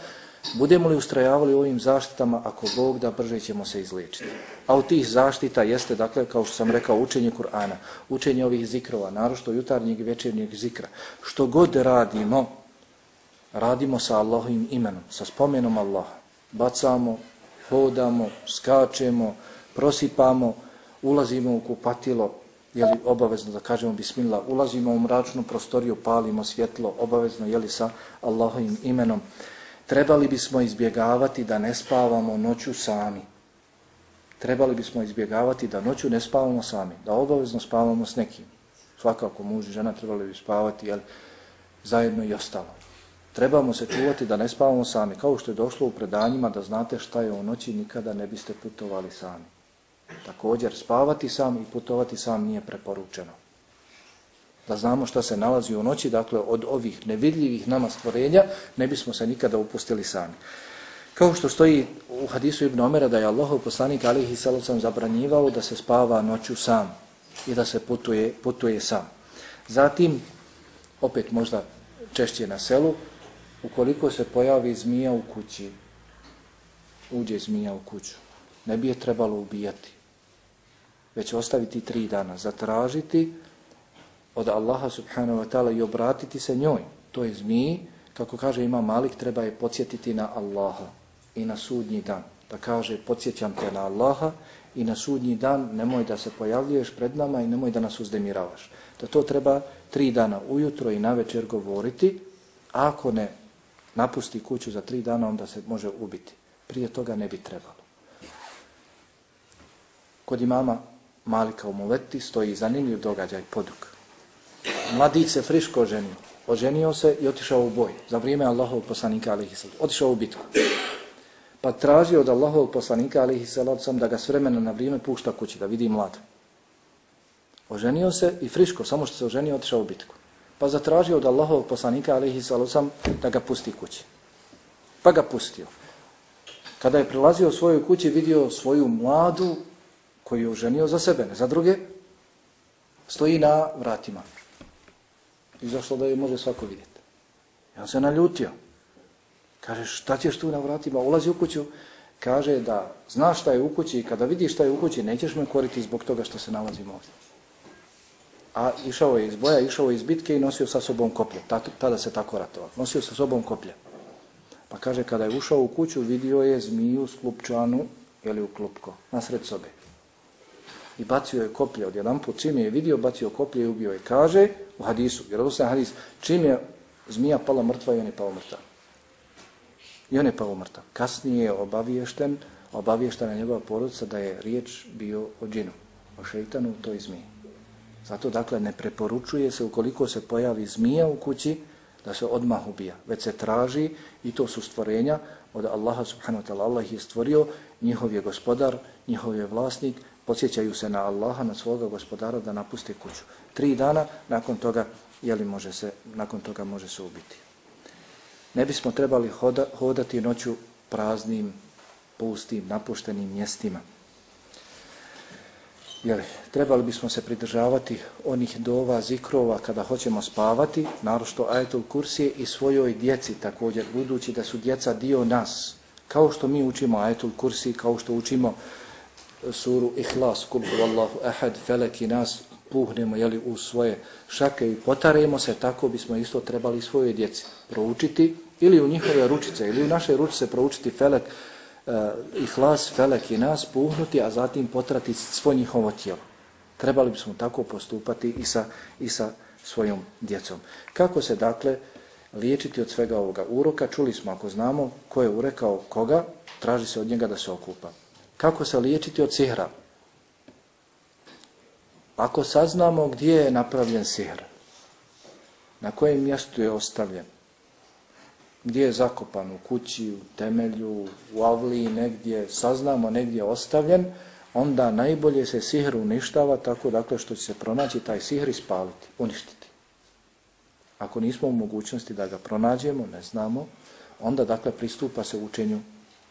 budemo li ustrajavali ovim zaštitama, ako Bog da brže ćemo se izliječiti. A u tih zaštita jeste, dakle, kao što sam rekao, učenje Kur'ana, učenje ovih zikrova, narošto jutarnjeg i večernjeg zikra. Što god radimo, radimo sa Allahovim imenom, sa spomenom Allaha. Bacamo, hodamo, skačemo, prosipamo, ulazimo u kupatilo, je li obavezno da kažemo bismillah, ulazimo u mračnu prostoriju, palimo svjetlo, obavezno je li sa Allahovim imenom. Trebali bismo izbjegavati da ne spavamo noću sami. Trebali bismo izbjegavati da noću ne spavamo sami, da obavezno spavamo s nekim. Svakako muž i žena trebali bi spavati jel, zajedno i ostalo. Trebamo se čuvati da ne spavamo sami. Kao što je došlo u predanjima da znate šta je u noći, nikada ne biste putovali sami. Također, spavati sam i putovati sam nije preporučeno. Da znamo šta se nalazi u noći, dakle, od ovih nevidljivih nama stvorenja, ne bismo se nikada upustili sami. Kao što stoji u hadisu Ibn Omera da je Allahov poslanik alihi salacom zabranjivao da se spava noću sam i da se putuje, putuje sam. Zatim, opet možda češće na selu, ukoliko se pojavi zmija u kući, uđe zmija u kuću, ne bi je trebalo ubijati već ostaviti tri dana, zatražiti od Allaha subhanahu wa ta'ala i obratiti se njoj. To je zmiji, kako kaže ima Malik, treba je podsjetiti na Allaha i na sudnji dan. Da kaže, podsjećam te na Allaha i na sudnji dan nemoj da se pojavljuješ pred nama i nemoj da nas uzdemiravaš. Da to treba tri dana ujutro i na večer govoriti, a ako ne napusti kuću za tri dana, onda se može ubiti. Prije toga ne bi trebalo. Kod imama Malika u Muleti stoji zanimljiv događaj, poduk. Mladić se friško oženio. Oženio se i otišao u boj. Za vrijeme Allahov poslanika alihi salatu. Otišao u bitku. Pa tražio od Allahov poslanika alihi sallam da ga s vremena na vrijeme pušta kući, da vidi mlad. Oženio se i friško, samo što se oženio, otišao u bitku. Pa zatražio od Allahov poslanika alihi sallam da ga pusti kući. Pa ga pustio. Kada je prilazio u svojoj kući, vidio svoju mladu koji je oženio za sebe, ne za druge, stoji na vratima. Izašlo da je može svako vidjeti. I on se naljutio. Kaže, šta ćeš tu na vratima? Ulazi u kuću. Kaže da znaš šta je u kući i kada vidiš šta je u kući, nećeš me koriti zbog toga što se nalazim ovdje. A išao je iz boja, išao je iz bitke i nosio sa sobom koplje. Tada se tako ratovao. Nosio sa sobom koplje. Pa kaže, kada je ušao u kuću, vidio je zmiju sklupčanu, ili u klupko, nasred sobe i bacio je koplje od jedan put, čim je vidio, bacio koplje i ubio je. Kaže u hadisu, jer ovo se hadis, čim je zmija pala mrtva i on je pao mrtav. I on je pao mrtav. Kasnije je obaviješten, obaviještena njegova porodica da je riječ bio o džinu, o šeitanu, to je zmiji. Zato, dakle, ne preporučuje se ukoliko se pojavi zmija u kući, da se odmah ubija, već se traži i to su stvorenja od Allaha subhanahu wa ta'ala. Allah je stvorio, njihov je gospodar, njihov je vlasnik, podsjećaju se na Allaha, na svoga gospodara da napuste kuću. Tri dana nakon toga jeli može se, nakon toga može se ubiti. Ne bismo trebali hoda, hodati noću praznim, pustim, napuštenim mjestima. Jeli, trebali bismo se pridržavati onih dova, zikrova kada hoćemo spavati, narošto ajetul kursije i svojoj djeci također, budući da su djeca dio nas. Kao što mi učimo ajetul kursije, kao što učimo suru Ihlas, kul huvallahu ahad, felek i nas, puhnemo jeli, u svoje šake i potaremo se, tako bismo isto trebali svoje djeci proučiti ili u njihove ručice ili u naše ručice proučiti felek, eh, uh, ihlas, felek i nas, puhnuti, a zatim potrati svo njihovo tijelo. Trebali bismo tako postupati i sa, i sa svojom djecom. Kako se dakle liječiti od svega ovoga uroka? Čuli smo ako znamo ko je urekao koga, traži se od njega da se okupa. Kako se liječiti od sihra? Ako saznamo gdje je napravljen sihr, na kojem mjestu je ostavljen, gdje je zakopan, u kući, u temelju, u avliji, negdje, saznamo negdje je ostavljen, onda najbolje se sihr uništava tako dakle što će se pronaći taj sihr i spaliti, uništiti. Ako nismo u mogućnosti da ga pronađemo, ne znamo, onda dakle pristupa se učenju,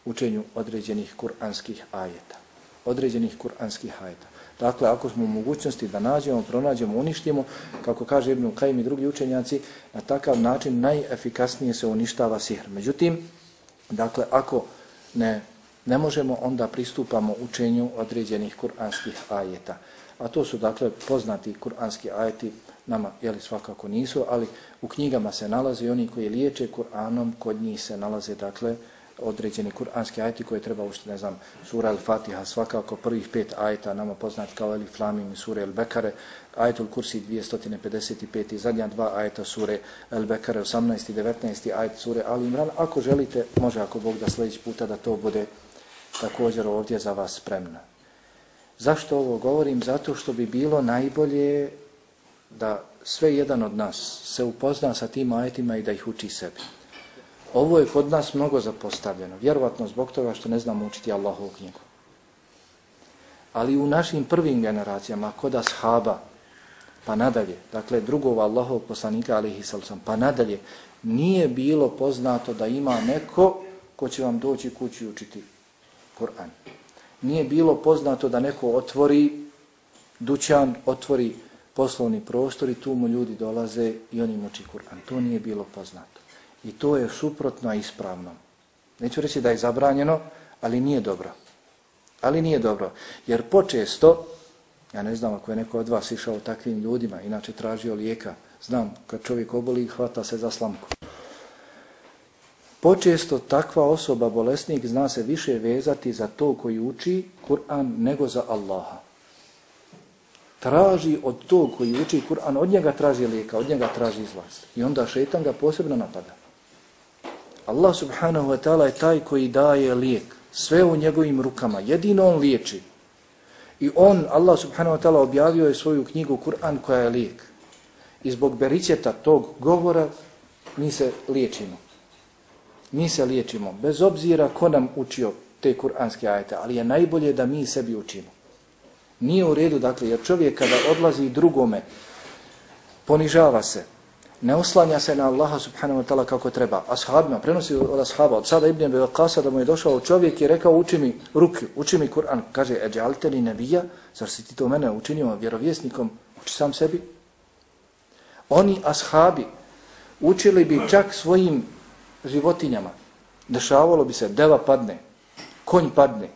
učenju određenih kuranskih ajeta. Određenih kuranskih ajeta. Dakle, ako smo u mogućnosti da nađemo, pronađemo, uništimo, kako kaže Ibn Kajim i drugi učenjaci, na takav način najefikasnije se uništava sihr. Međutim, dakle, ako ne, ne možemo, onda pristupamo učenju određenih kuranskih ajeta. A to su, dakle, poznati kuranski ajeti, nama, jeli, svakako nisu, ali u knjigama se nalaze oni koji liječe Kur'anom, kod njih se nalaze, dakle, određeni kuranski ajeti koje treba učiti, ne znam, sura Al-Fatiha, svakako prvih pet ajeta, nama poznat kao Elif Lamim i sura Al-Bekare, ajetul kursi 255 i zadnja dva ajeta sure Al-Bekare, 18. i 19. ajet sure Al-Imran. Ako želite, može ako Bog da sljedeći puta da to bude također ovdje za vas spremno. Zašto ovo govorim? Zato što bi bilo najbolje da sve jedan od nas se upozna sa tim ajetima i da ih uči sebi. Ovo je kod nas mnogo zapostavljeno, vjerovatno zbog toga što ne znamo učiti Allahovu knjigu. Ali u našim prvim generacijama, kod ashaba, pa nadalje, dakle drugova Allahov poslanika, alihi sallam, pa nadalje, nije bilo poznato da ima neko ko će vam doći kući učiti Kur'an. Nije bilo poznato da neko otvori dućan, otvori poslovni prostor i tu mu ljudi dolaze i oni im uči Kur'an. To nije bilo poznato. I to je suprotno ispravnom. ispravno. Neću reći da je zabranjeno, ali nije dobro. Ali nije dobro. Jer počesto, ja ne znam ako je neko od vas išao takvim ljudima, inače tražio lijeka, znam, kad čovjek oboli, hvata se za slamku. Počesto takva osoba, bolesnik, zna se više vezati za to koji uči Kur'an nego za Allaha. Traži od tog koji uči Kur'an, od njega traži lijeka, od njega traži izlaz. I onda šetan ga posebno napada. Allah subhanahu wa ta'ala je taj koji daje lijek. Sve u njegovim rukama. Jedino on liječi. I on, Allah subhanahu wa ta'ala, objavio je svoju knjigu Kur'an koja je lijek. I zbog beričeta tog govora mi se liječimo. Mi se liječimo. Bez obzira ko nam učio te kur'anske ajete, ali je najbolje da mi sebi učimo. Nije u redu, dakle, jer čovjek kada odlazi drugome, ponižava se, ne oslanja se na Allaha subhanahu wa ta'ala kako treba. Ashabima, prenosi od ashaba, od sada Ibn Abi da mu je došao čovjek i rekao uči mi ruku, uči mi Kur'an. Kaže, eđe alteni nebija, zar si ti to mene učinio vjerovjesnikom, uči sam sebi. Oni ashabi učili bi čak svojim životinjama. Dešavalo bi se, deva padne, konj padne.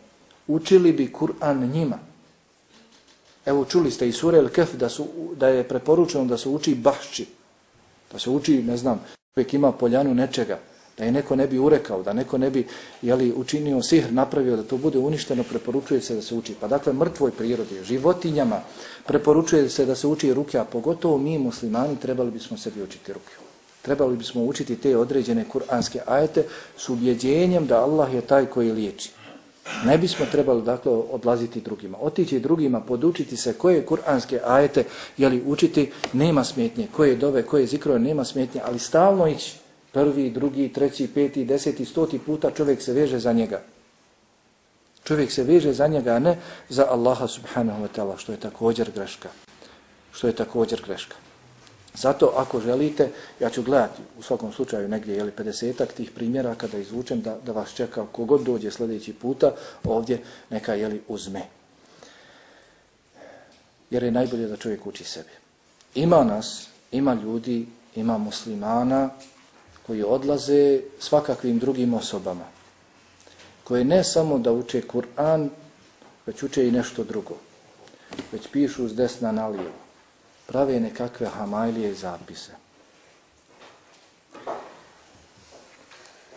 Učili bi Kur'an njima. Evo čuli ste i sure El-Kef da, su, da je preporučeno da se uči bahšći, Da se uči, ne znam, uvijek ima poljanu nečega, da je neko ne bi urekao, da neko ne bi jeli, učinio sihr, napravio da to bude uništeno, preporučuje se da se uči. Pa dakle, mrtvoj prirodi, životinjama, preporučuje se da se uči ruke, a pogotovo mi muslimani trebali bismo sebi učiti ruke. Trebali bismo učiti te određene kuranske ajete s ubjeđenjem da Allah je taj koji liječi. Ne bismo trebali dakle odlaziti drugima. Otići drugima, podučiti se koje kuranske ajete, jeli učiti, nema smetnje. Koje dove, koje zikrove, nema smetnje. Ali stalno ići prvi, drugi, treći, peti, deseti, stoti puta čovjek se veže za njega. Čovjek se veže za njega, a ne za Allaha subhanahu wa ta'ala, što je također greška. Što je također greška. Zato ako želite, ja ću gledati u svakom slučaju negdje je li 50 tih primjera kada izvučem da, da vas čeka kogod dođe sljedeći puta, ovdje neka je li uzme. Jer je najbolje da čovjek uči sebi. Ima nas, ima ljudi, ima muslimana koji odlaze svakakvim drugim osobama. Koje ne samo da uče Kur'an, već uče i nešto drugo. Već pišu s desna na lijevo prave nekakve hamajlije i zapise.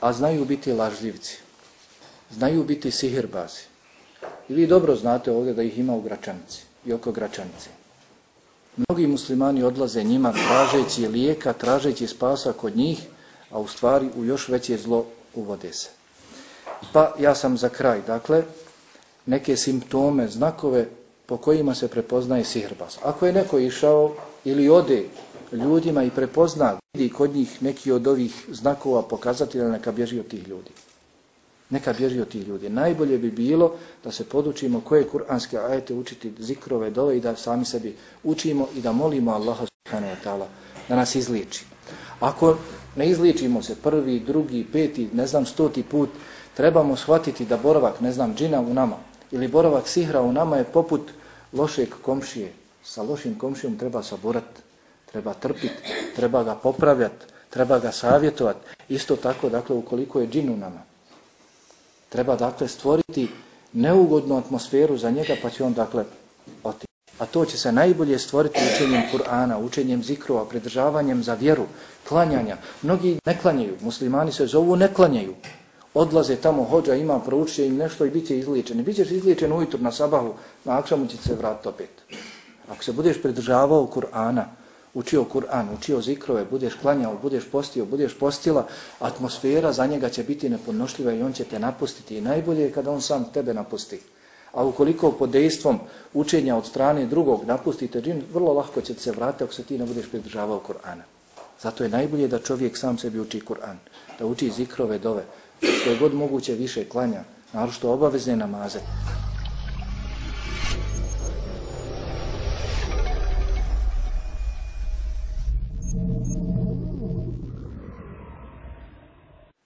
A znaju biti lažljivci. Znaju biti sihirbazi. I vi dobro znate ovdje da ih ima u Gračanici i oko Gračanice. Mnogi muslimani odlaze njima tražeći lijeka, tražeći spasa kod njih, a u stvari u još veće zlo uvode se. Pa ja sam za kraj, dakle, neke simptome, znakove po kojima se prepoznaje sihrbaz. Ako je neko išao ili ode ljudima i prepozna, vidi kod njih neki od ovih znakova pokazatelja, neka bježi od tih ljudi. Neka bježi od tih ljudi. Najbolje bi bilo da se podučimo koje kuranske ajete učiti zikrove dole i da sami sebi učimo i da molimo Allaha subhanahu wa ta'ala da nas izliči. Ako ne izličimo se prvi, drugi, peti, ne znam, stoti put, trebamo shvatiti da boravak, ne znam, džina u nama ili boravak sihra u nama je poput lošeg komšije. Sa lošim komšijom treba saborat, treba trpiti, treba ga popravljat, treba ga savjetovat. Isto tako, dakle, ukoliko je džin u nama, treba, dakle, stvoriti neugodnu atmosferu za njega, pa će on, dakle, otići. A to će se najbolje stvoriti učenjem Kur'ana, učenjem zikrova, pridržavanjem za vjeru, klanjanja. Mnogi ne klanjaju, muslimani se zovu ne klanjaju odlaze tamo, hođa ima, proučuje im nešto i bit će izliječen. Bićeš izličen ujutru na sabahu, na akšamu će se vratiti opet. Ako se budeš pridržavao Kur'ana, učio Kur'an, učio zikrove, budeš klanjao, budeš postio, budeš postila, atmosfera za njega će biti nepodnošljiva i on će te napustiti. I najbolje je kada on sam tebe napusti. A ukoliko pod dejstvom učenja od strane drugog napustite džin, vrlo lahko će se vratiti ako se ti ne budeš pridržavao Kur'ana. Zato je najbolje da čovjek sam sebi uči Kur'an, da uči zikrove dove, što je god moguće više klanja, naročito obavezne namaze.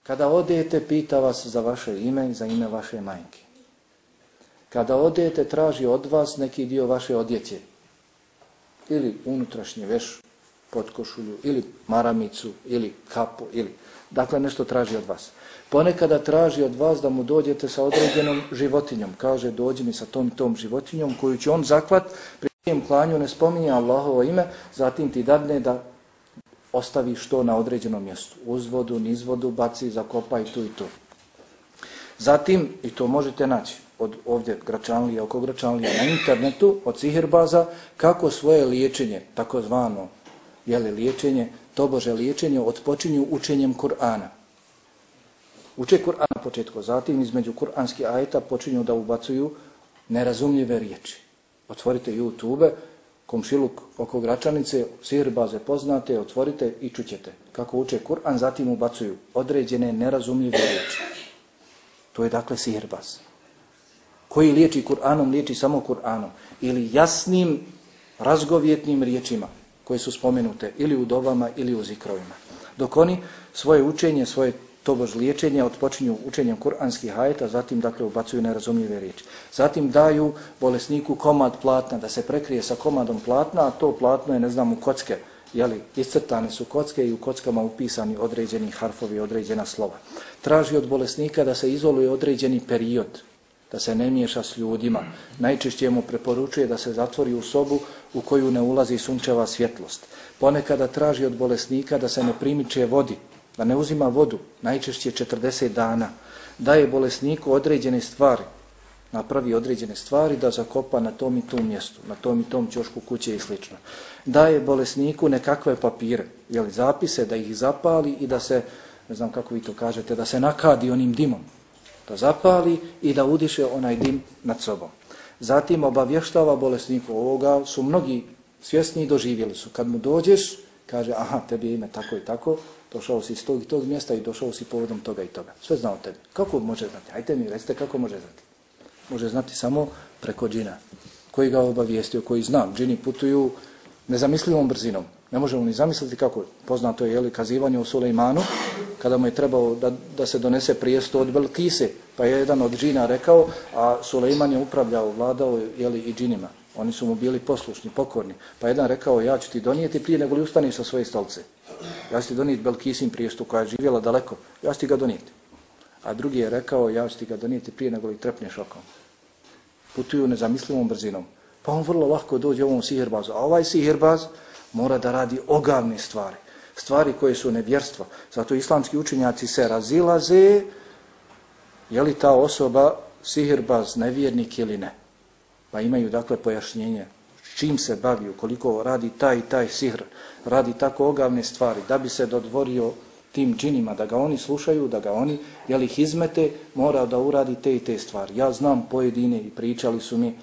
Kada odete, pita vas za vaše ime i za ime vaše majke. Kada odete, traži od vas neki dio vaše odjeće. Ili unutrašnje veš pod košulju, ili maramicu, ili kapu, ili... Dakle, nešto traži od vas. Ponekada traži od vas da mu dođete sa određenom životinjom. Kaže, dođi mi sa tom tom životinjom koju će on zaklat, pri tijem klanju ne spominje Allahovo ime, zatim ti dadne da ostavi što na određenom mjestu. Uzvodu, nizvodu, baci, zakopaj tu i tu. Zatim, i to možete naći od ovdje Gračanlija, oko Gračanlija na internetu, od Sihirbaza, kako svoje liječenje, takozvano jeli, liječenje, tobože liječenje, odpočinju učenjem Kur'ana. Uče Kur'an na početku, zatim između kur'anskih ajeta počinju da ubacuju nerazumljive riječi. Otvorite YouTube, komšiluk oko Gračanice, sirbaze poznate, otvorite i čućete kako uče Kur'an, zatim ubacuju određene nerazumljive riječi. To je dakle sirbaz. Koji liječi Kur'anom, liječi samo Kur'anom. Ili jasnim, razgovjetnim riječima koje su spomenute ili u dovama ili u zikrovima. Dok oni svoje učenje, svoje tobož liječenje odpočinju učenjem kuranskih ajeta, zatim dakle ubacuju nerazumljive riječi. Zatim daju bolesniku komad platna, da se prekrije sa komadom platna, a to platno je, ne znam, u kocke, jeli, iscrtane su kocke i u kockama upisani određeni harfovi, određena slova. Traži od bolesnika da se izoluje određeni period, da se ne miješa s ljudima. Najčešće mu preporučuje da se zatvori u sobu u koju ne ulazi sunčeva svjetlost. Ponekada traži od bolesnika da se ne primiče vodi, da ne uzima vodu, najčešće 40 dana, daje bolesniku određene stvari, napravi određene stvari da zakopa na tom i tom mjestu, na tom i tom ćošku kuće i sl. Daje bolesniku nekakve papire, jeli, zapise da ih zapali i da se, ne znam kako vi to kažete, da se nakadi onim dimom, da zapali i da udiše onaj dim nad sobom. Zatim obavještava bolesniku ovoga, su mnogi svjesni i doživjeli su. Kad mu dođeš, kaže, aha, tebi je ime tako i tako, došao si iz tog i tog mjesta i došao si povodom toga i toga. Sve zna o tebi. Kako može znati? Hajde mi, recite kako može znati. Može znati samo preko džina. Koji ga obavijestio, koji zna. Džini putuju nezamislivom brzinom. Ne možemo ni zamisliti kako poznato je jeli, kazivanje u Sulejmanu, kada mu je trebao da, da se donese prijesto od Belkise, pa je jedan od džina rekao, a Sulejman je upravljao, vladao jeli, i džinima. Oni su mu bili poslušni, pokorni. Pa jedan rekao, ja ću ti donijeti prije nego li ustaniš sa svoje stolce. Ja ću ti donijeti Belkisin prijestu koja je živjela daleko. Ja ću ti ga donijeti. A drugi je rekao, ja ću ti ga donijeti prije nego li trepneš okom. Putuju nezamislivom brzinom. Pa on vrlo lahko dođe ovom sihirbazu. A ovaj sihirbaz mora da radi ogavne stvari. Stvari koje su nevjerstva. Zato islamski učenjaci se razilaze je li ta osoba sihirbaz, nevjernik ili ne. Pa imaju dakle pojašnjenje čim se bavi, koliko radi taj i taj sihr, radi tako ogavne stvari, da bi se dodvorio tim džinima, da ga oni slušaju, da ga oni, jel ih izmete, mora da uradi te i te stvari. Ja znam pojedine i pričali su mi,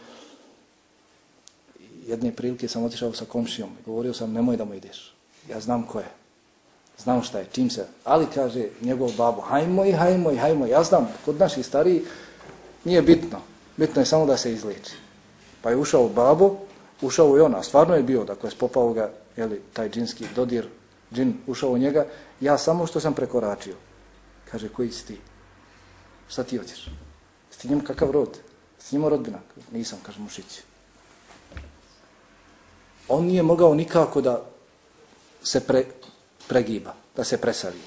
jedne prilike sam otišao sa komšijom i govorio sam, nemoj da mu ideš. Ja znam ko je. Znam šta je, čim se. Ali kaže njegov babo, hajmo i hajmo i hajmo. Ja znam, kod naših stariji nije bitno. Bitno je samo da se izliči. Pa je ušao babo, ušao i ona. Stvarno je bio, dakle, spopao ga, jeli, taj džinski dodir, džin ušao u njega. Ja samo što sam prekoračio. Kaže, koji si ti? Šta ti hoćeš? S ti njim kakav rod? S njim rodbina? Nisam, kaže mušići. On nije mogao nikako da se pre, pregiba, da se presavi.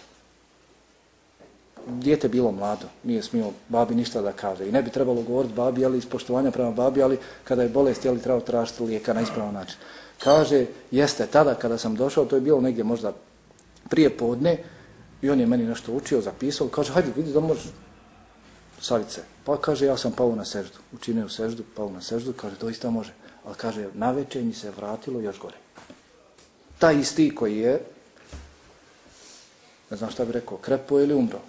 Dijete bilo mlado, nije smio babi ništa da kaže. I ne bi trebalo govoriti babi, ali iz poštovanja prema babi, ali kada je bolest, jeli trebao tražiti lijeka na ispravan način. Kaže, jeste, tada kada sam došao, to je bilo negdje možda prije podne, i on je meni nešto učio, zapisao, kaže, hajde, vidi da možeš savice. Pa kaže, ja sam pao na seždu, učinio seždu, pao na seždu, kaže, doista može. Ali kaže, na mi se vratilo još gore. Ta isti koji je ne znam šta bi rekao, krepo ili umro.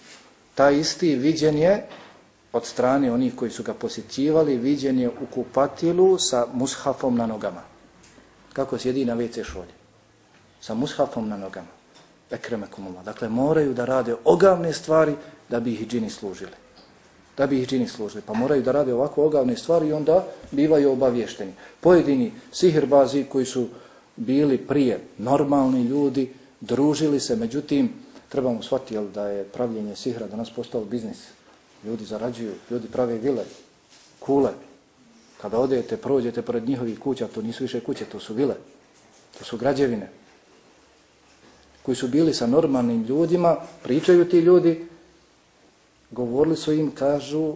Ta isti viđen je od strane onih koji su ga posjećivali, viđen je u kupatilu sa mushafom na nogama. Kako sjedi na WC šolje. Sa mushafom na nogama. Ekreme. Dakle, moraju da rade ogavne stvari da bi ih džini služili. Da bi ih džini služili. Pa moraju da rade ovako ogavne stvari i onda bivaju obavješteni. Pojedini sihirbazi koji su bili prije normalni ljudi, družili se, međutim, trebamo shvatiti jel, da je pravljenje sihra danas postao biznis. Ljudi zarađuju, ljudi prave vile, kule. Kada odete, prođete pored njihovih kuća, to nisu više kuće, to su vile, to su građevine. Koji su bili sa normalnim ljudima, pričaju ti ljudi, govorili su im, kažu,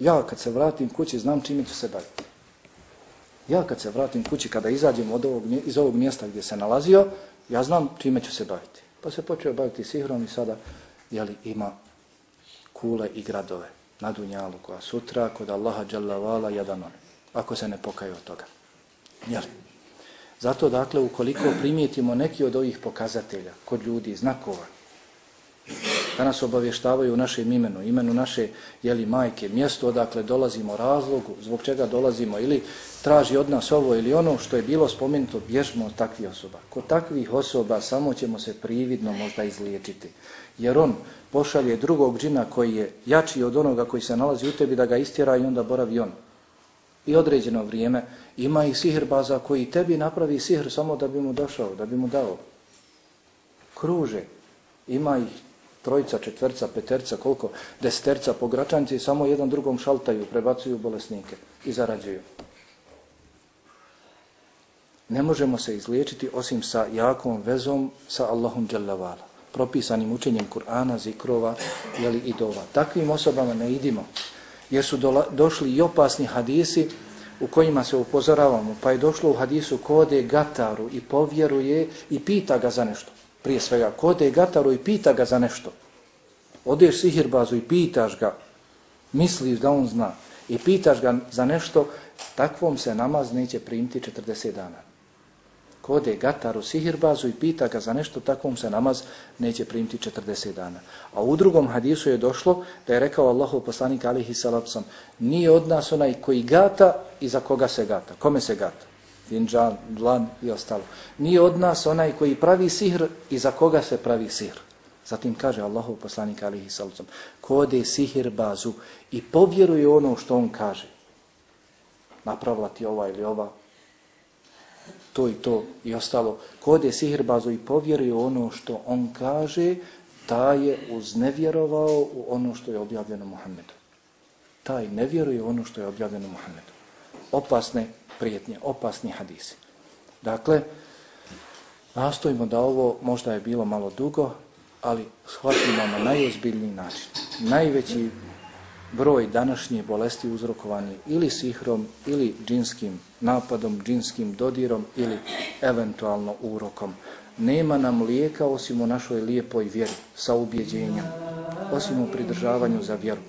ja kad se vratim kući, znam čime ću se baviti. Ja kad se vratim kući, kada izađem od ovog, iz ovog mjesta gdje se nalazio, ja znam čime ću se baviti. Pa se počeo baviti sihrom i sada jeli, ima kule i gradove na Dunjalu koja sutra kod Allaha dželavala jedan on. Ako se ne pokaju od toga. Jeli? Zato dakle, ukoliko primijetimo neki od ovih pokazatelja kod ljudi, znakova, da nas obavještavaju u našem imenu, imenu naše jeli, majke, mjesto odakle dolazimo, razlogu, zbog čega dolazimo ili traži od nas ovo ili ono što je bilo spomenuto, bježmo od takvih osoba. Kod takvih osoba samo ćemo se prividno možda izliječiti. Jer on pošalje drugog džina koji je jači od onoga koji se nalazi u tebi da ga istjera i onda boravi on. I određeno vrijeme ima i sihrbaza koji tebi napravi sihr samo da bi mu došao, da bi mu dao. Kruže. Ima ih trojica, četvrca, peterca, koliko, desterca po gračanci, samo jedan drugom šaltaju, prebacuju bolesnike i zarađuju. Ne možemo se izliječiti osim sa jakom vezom sa Allahom dželavala, propisanim učenjem Kur'ana, zikrova jeli, i dova. Takvim osobama ne idimo, jer su dola, došli i opasni hadisi u kojima se upozoravamo, pa je došlo u hadisu kode gataru i povjeruje i pita ga za nešto prije svega, kode gataru i pita ga za nešto. Odeš sihirbazu i pitaš ga, misliš da on zna, i pitaš ga za nešto, takvom se namaz neće primiti 40 dana. Kode gataru sihirbazu i pita ga za nešto, takvom se namaz neće primiti 40 dana. A u drugom hadisu je došlo da je rekao Allahu poslanik alihi salapsom, nije od nas onaj koji gata i za koga se gata. Kome se gata? Finđan, dlan i ostalo. Nije od nas onaj koji pravi sihr i za koga se pravi sihr. Zatim kaže Allahov poslanik alihi sallam, kode sihir bazu i povjeruje ono što on kaže. Napravila ti ova ili ova, to i to i ostalo. Ko ode sihir bazu i povjeruje ono što on kaže, ta je uznevjerovao u ono što je objavljeno Muhammedu. Taj ne vjeruje ono što je objavljeno Muhammedu. Opasne prijetnje, opasni hadisi. Dakle, nastojimo da ovo možda je bilo malo dugo, ali shvatimo na najozbiljniji način. Najveći broj današnje bolesti uzrokovani ili sihrom, ili džinskim napadom, džinskim dodirom ili eventualno urokom. Nema nam lijeka osim u našoj lijepoj vjeri, sa ubjeđenjem, osim u pridržavanju za vjeru.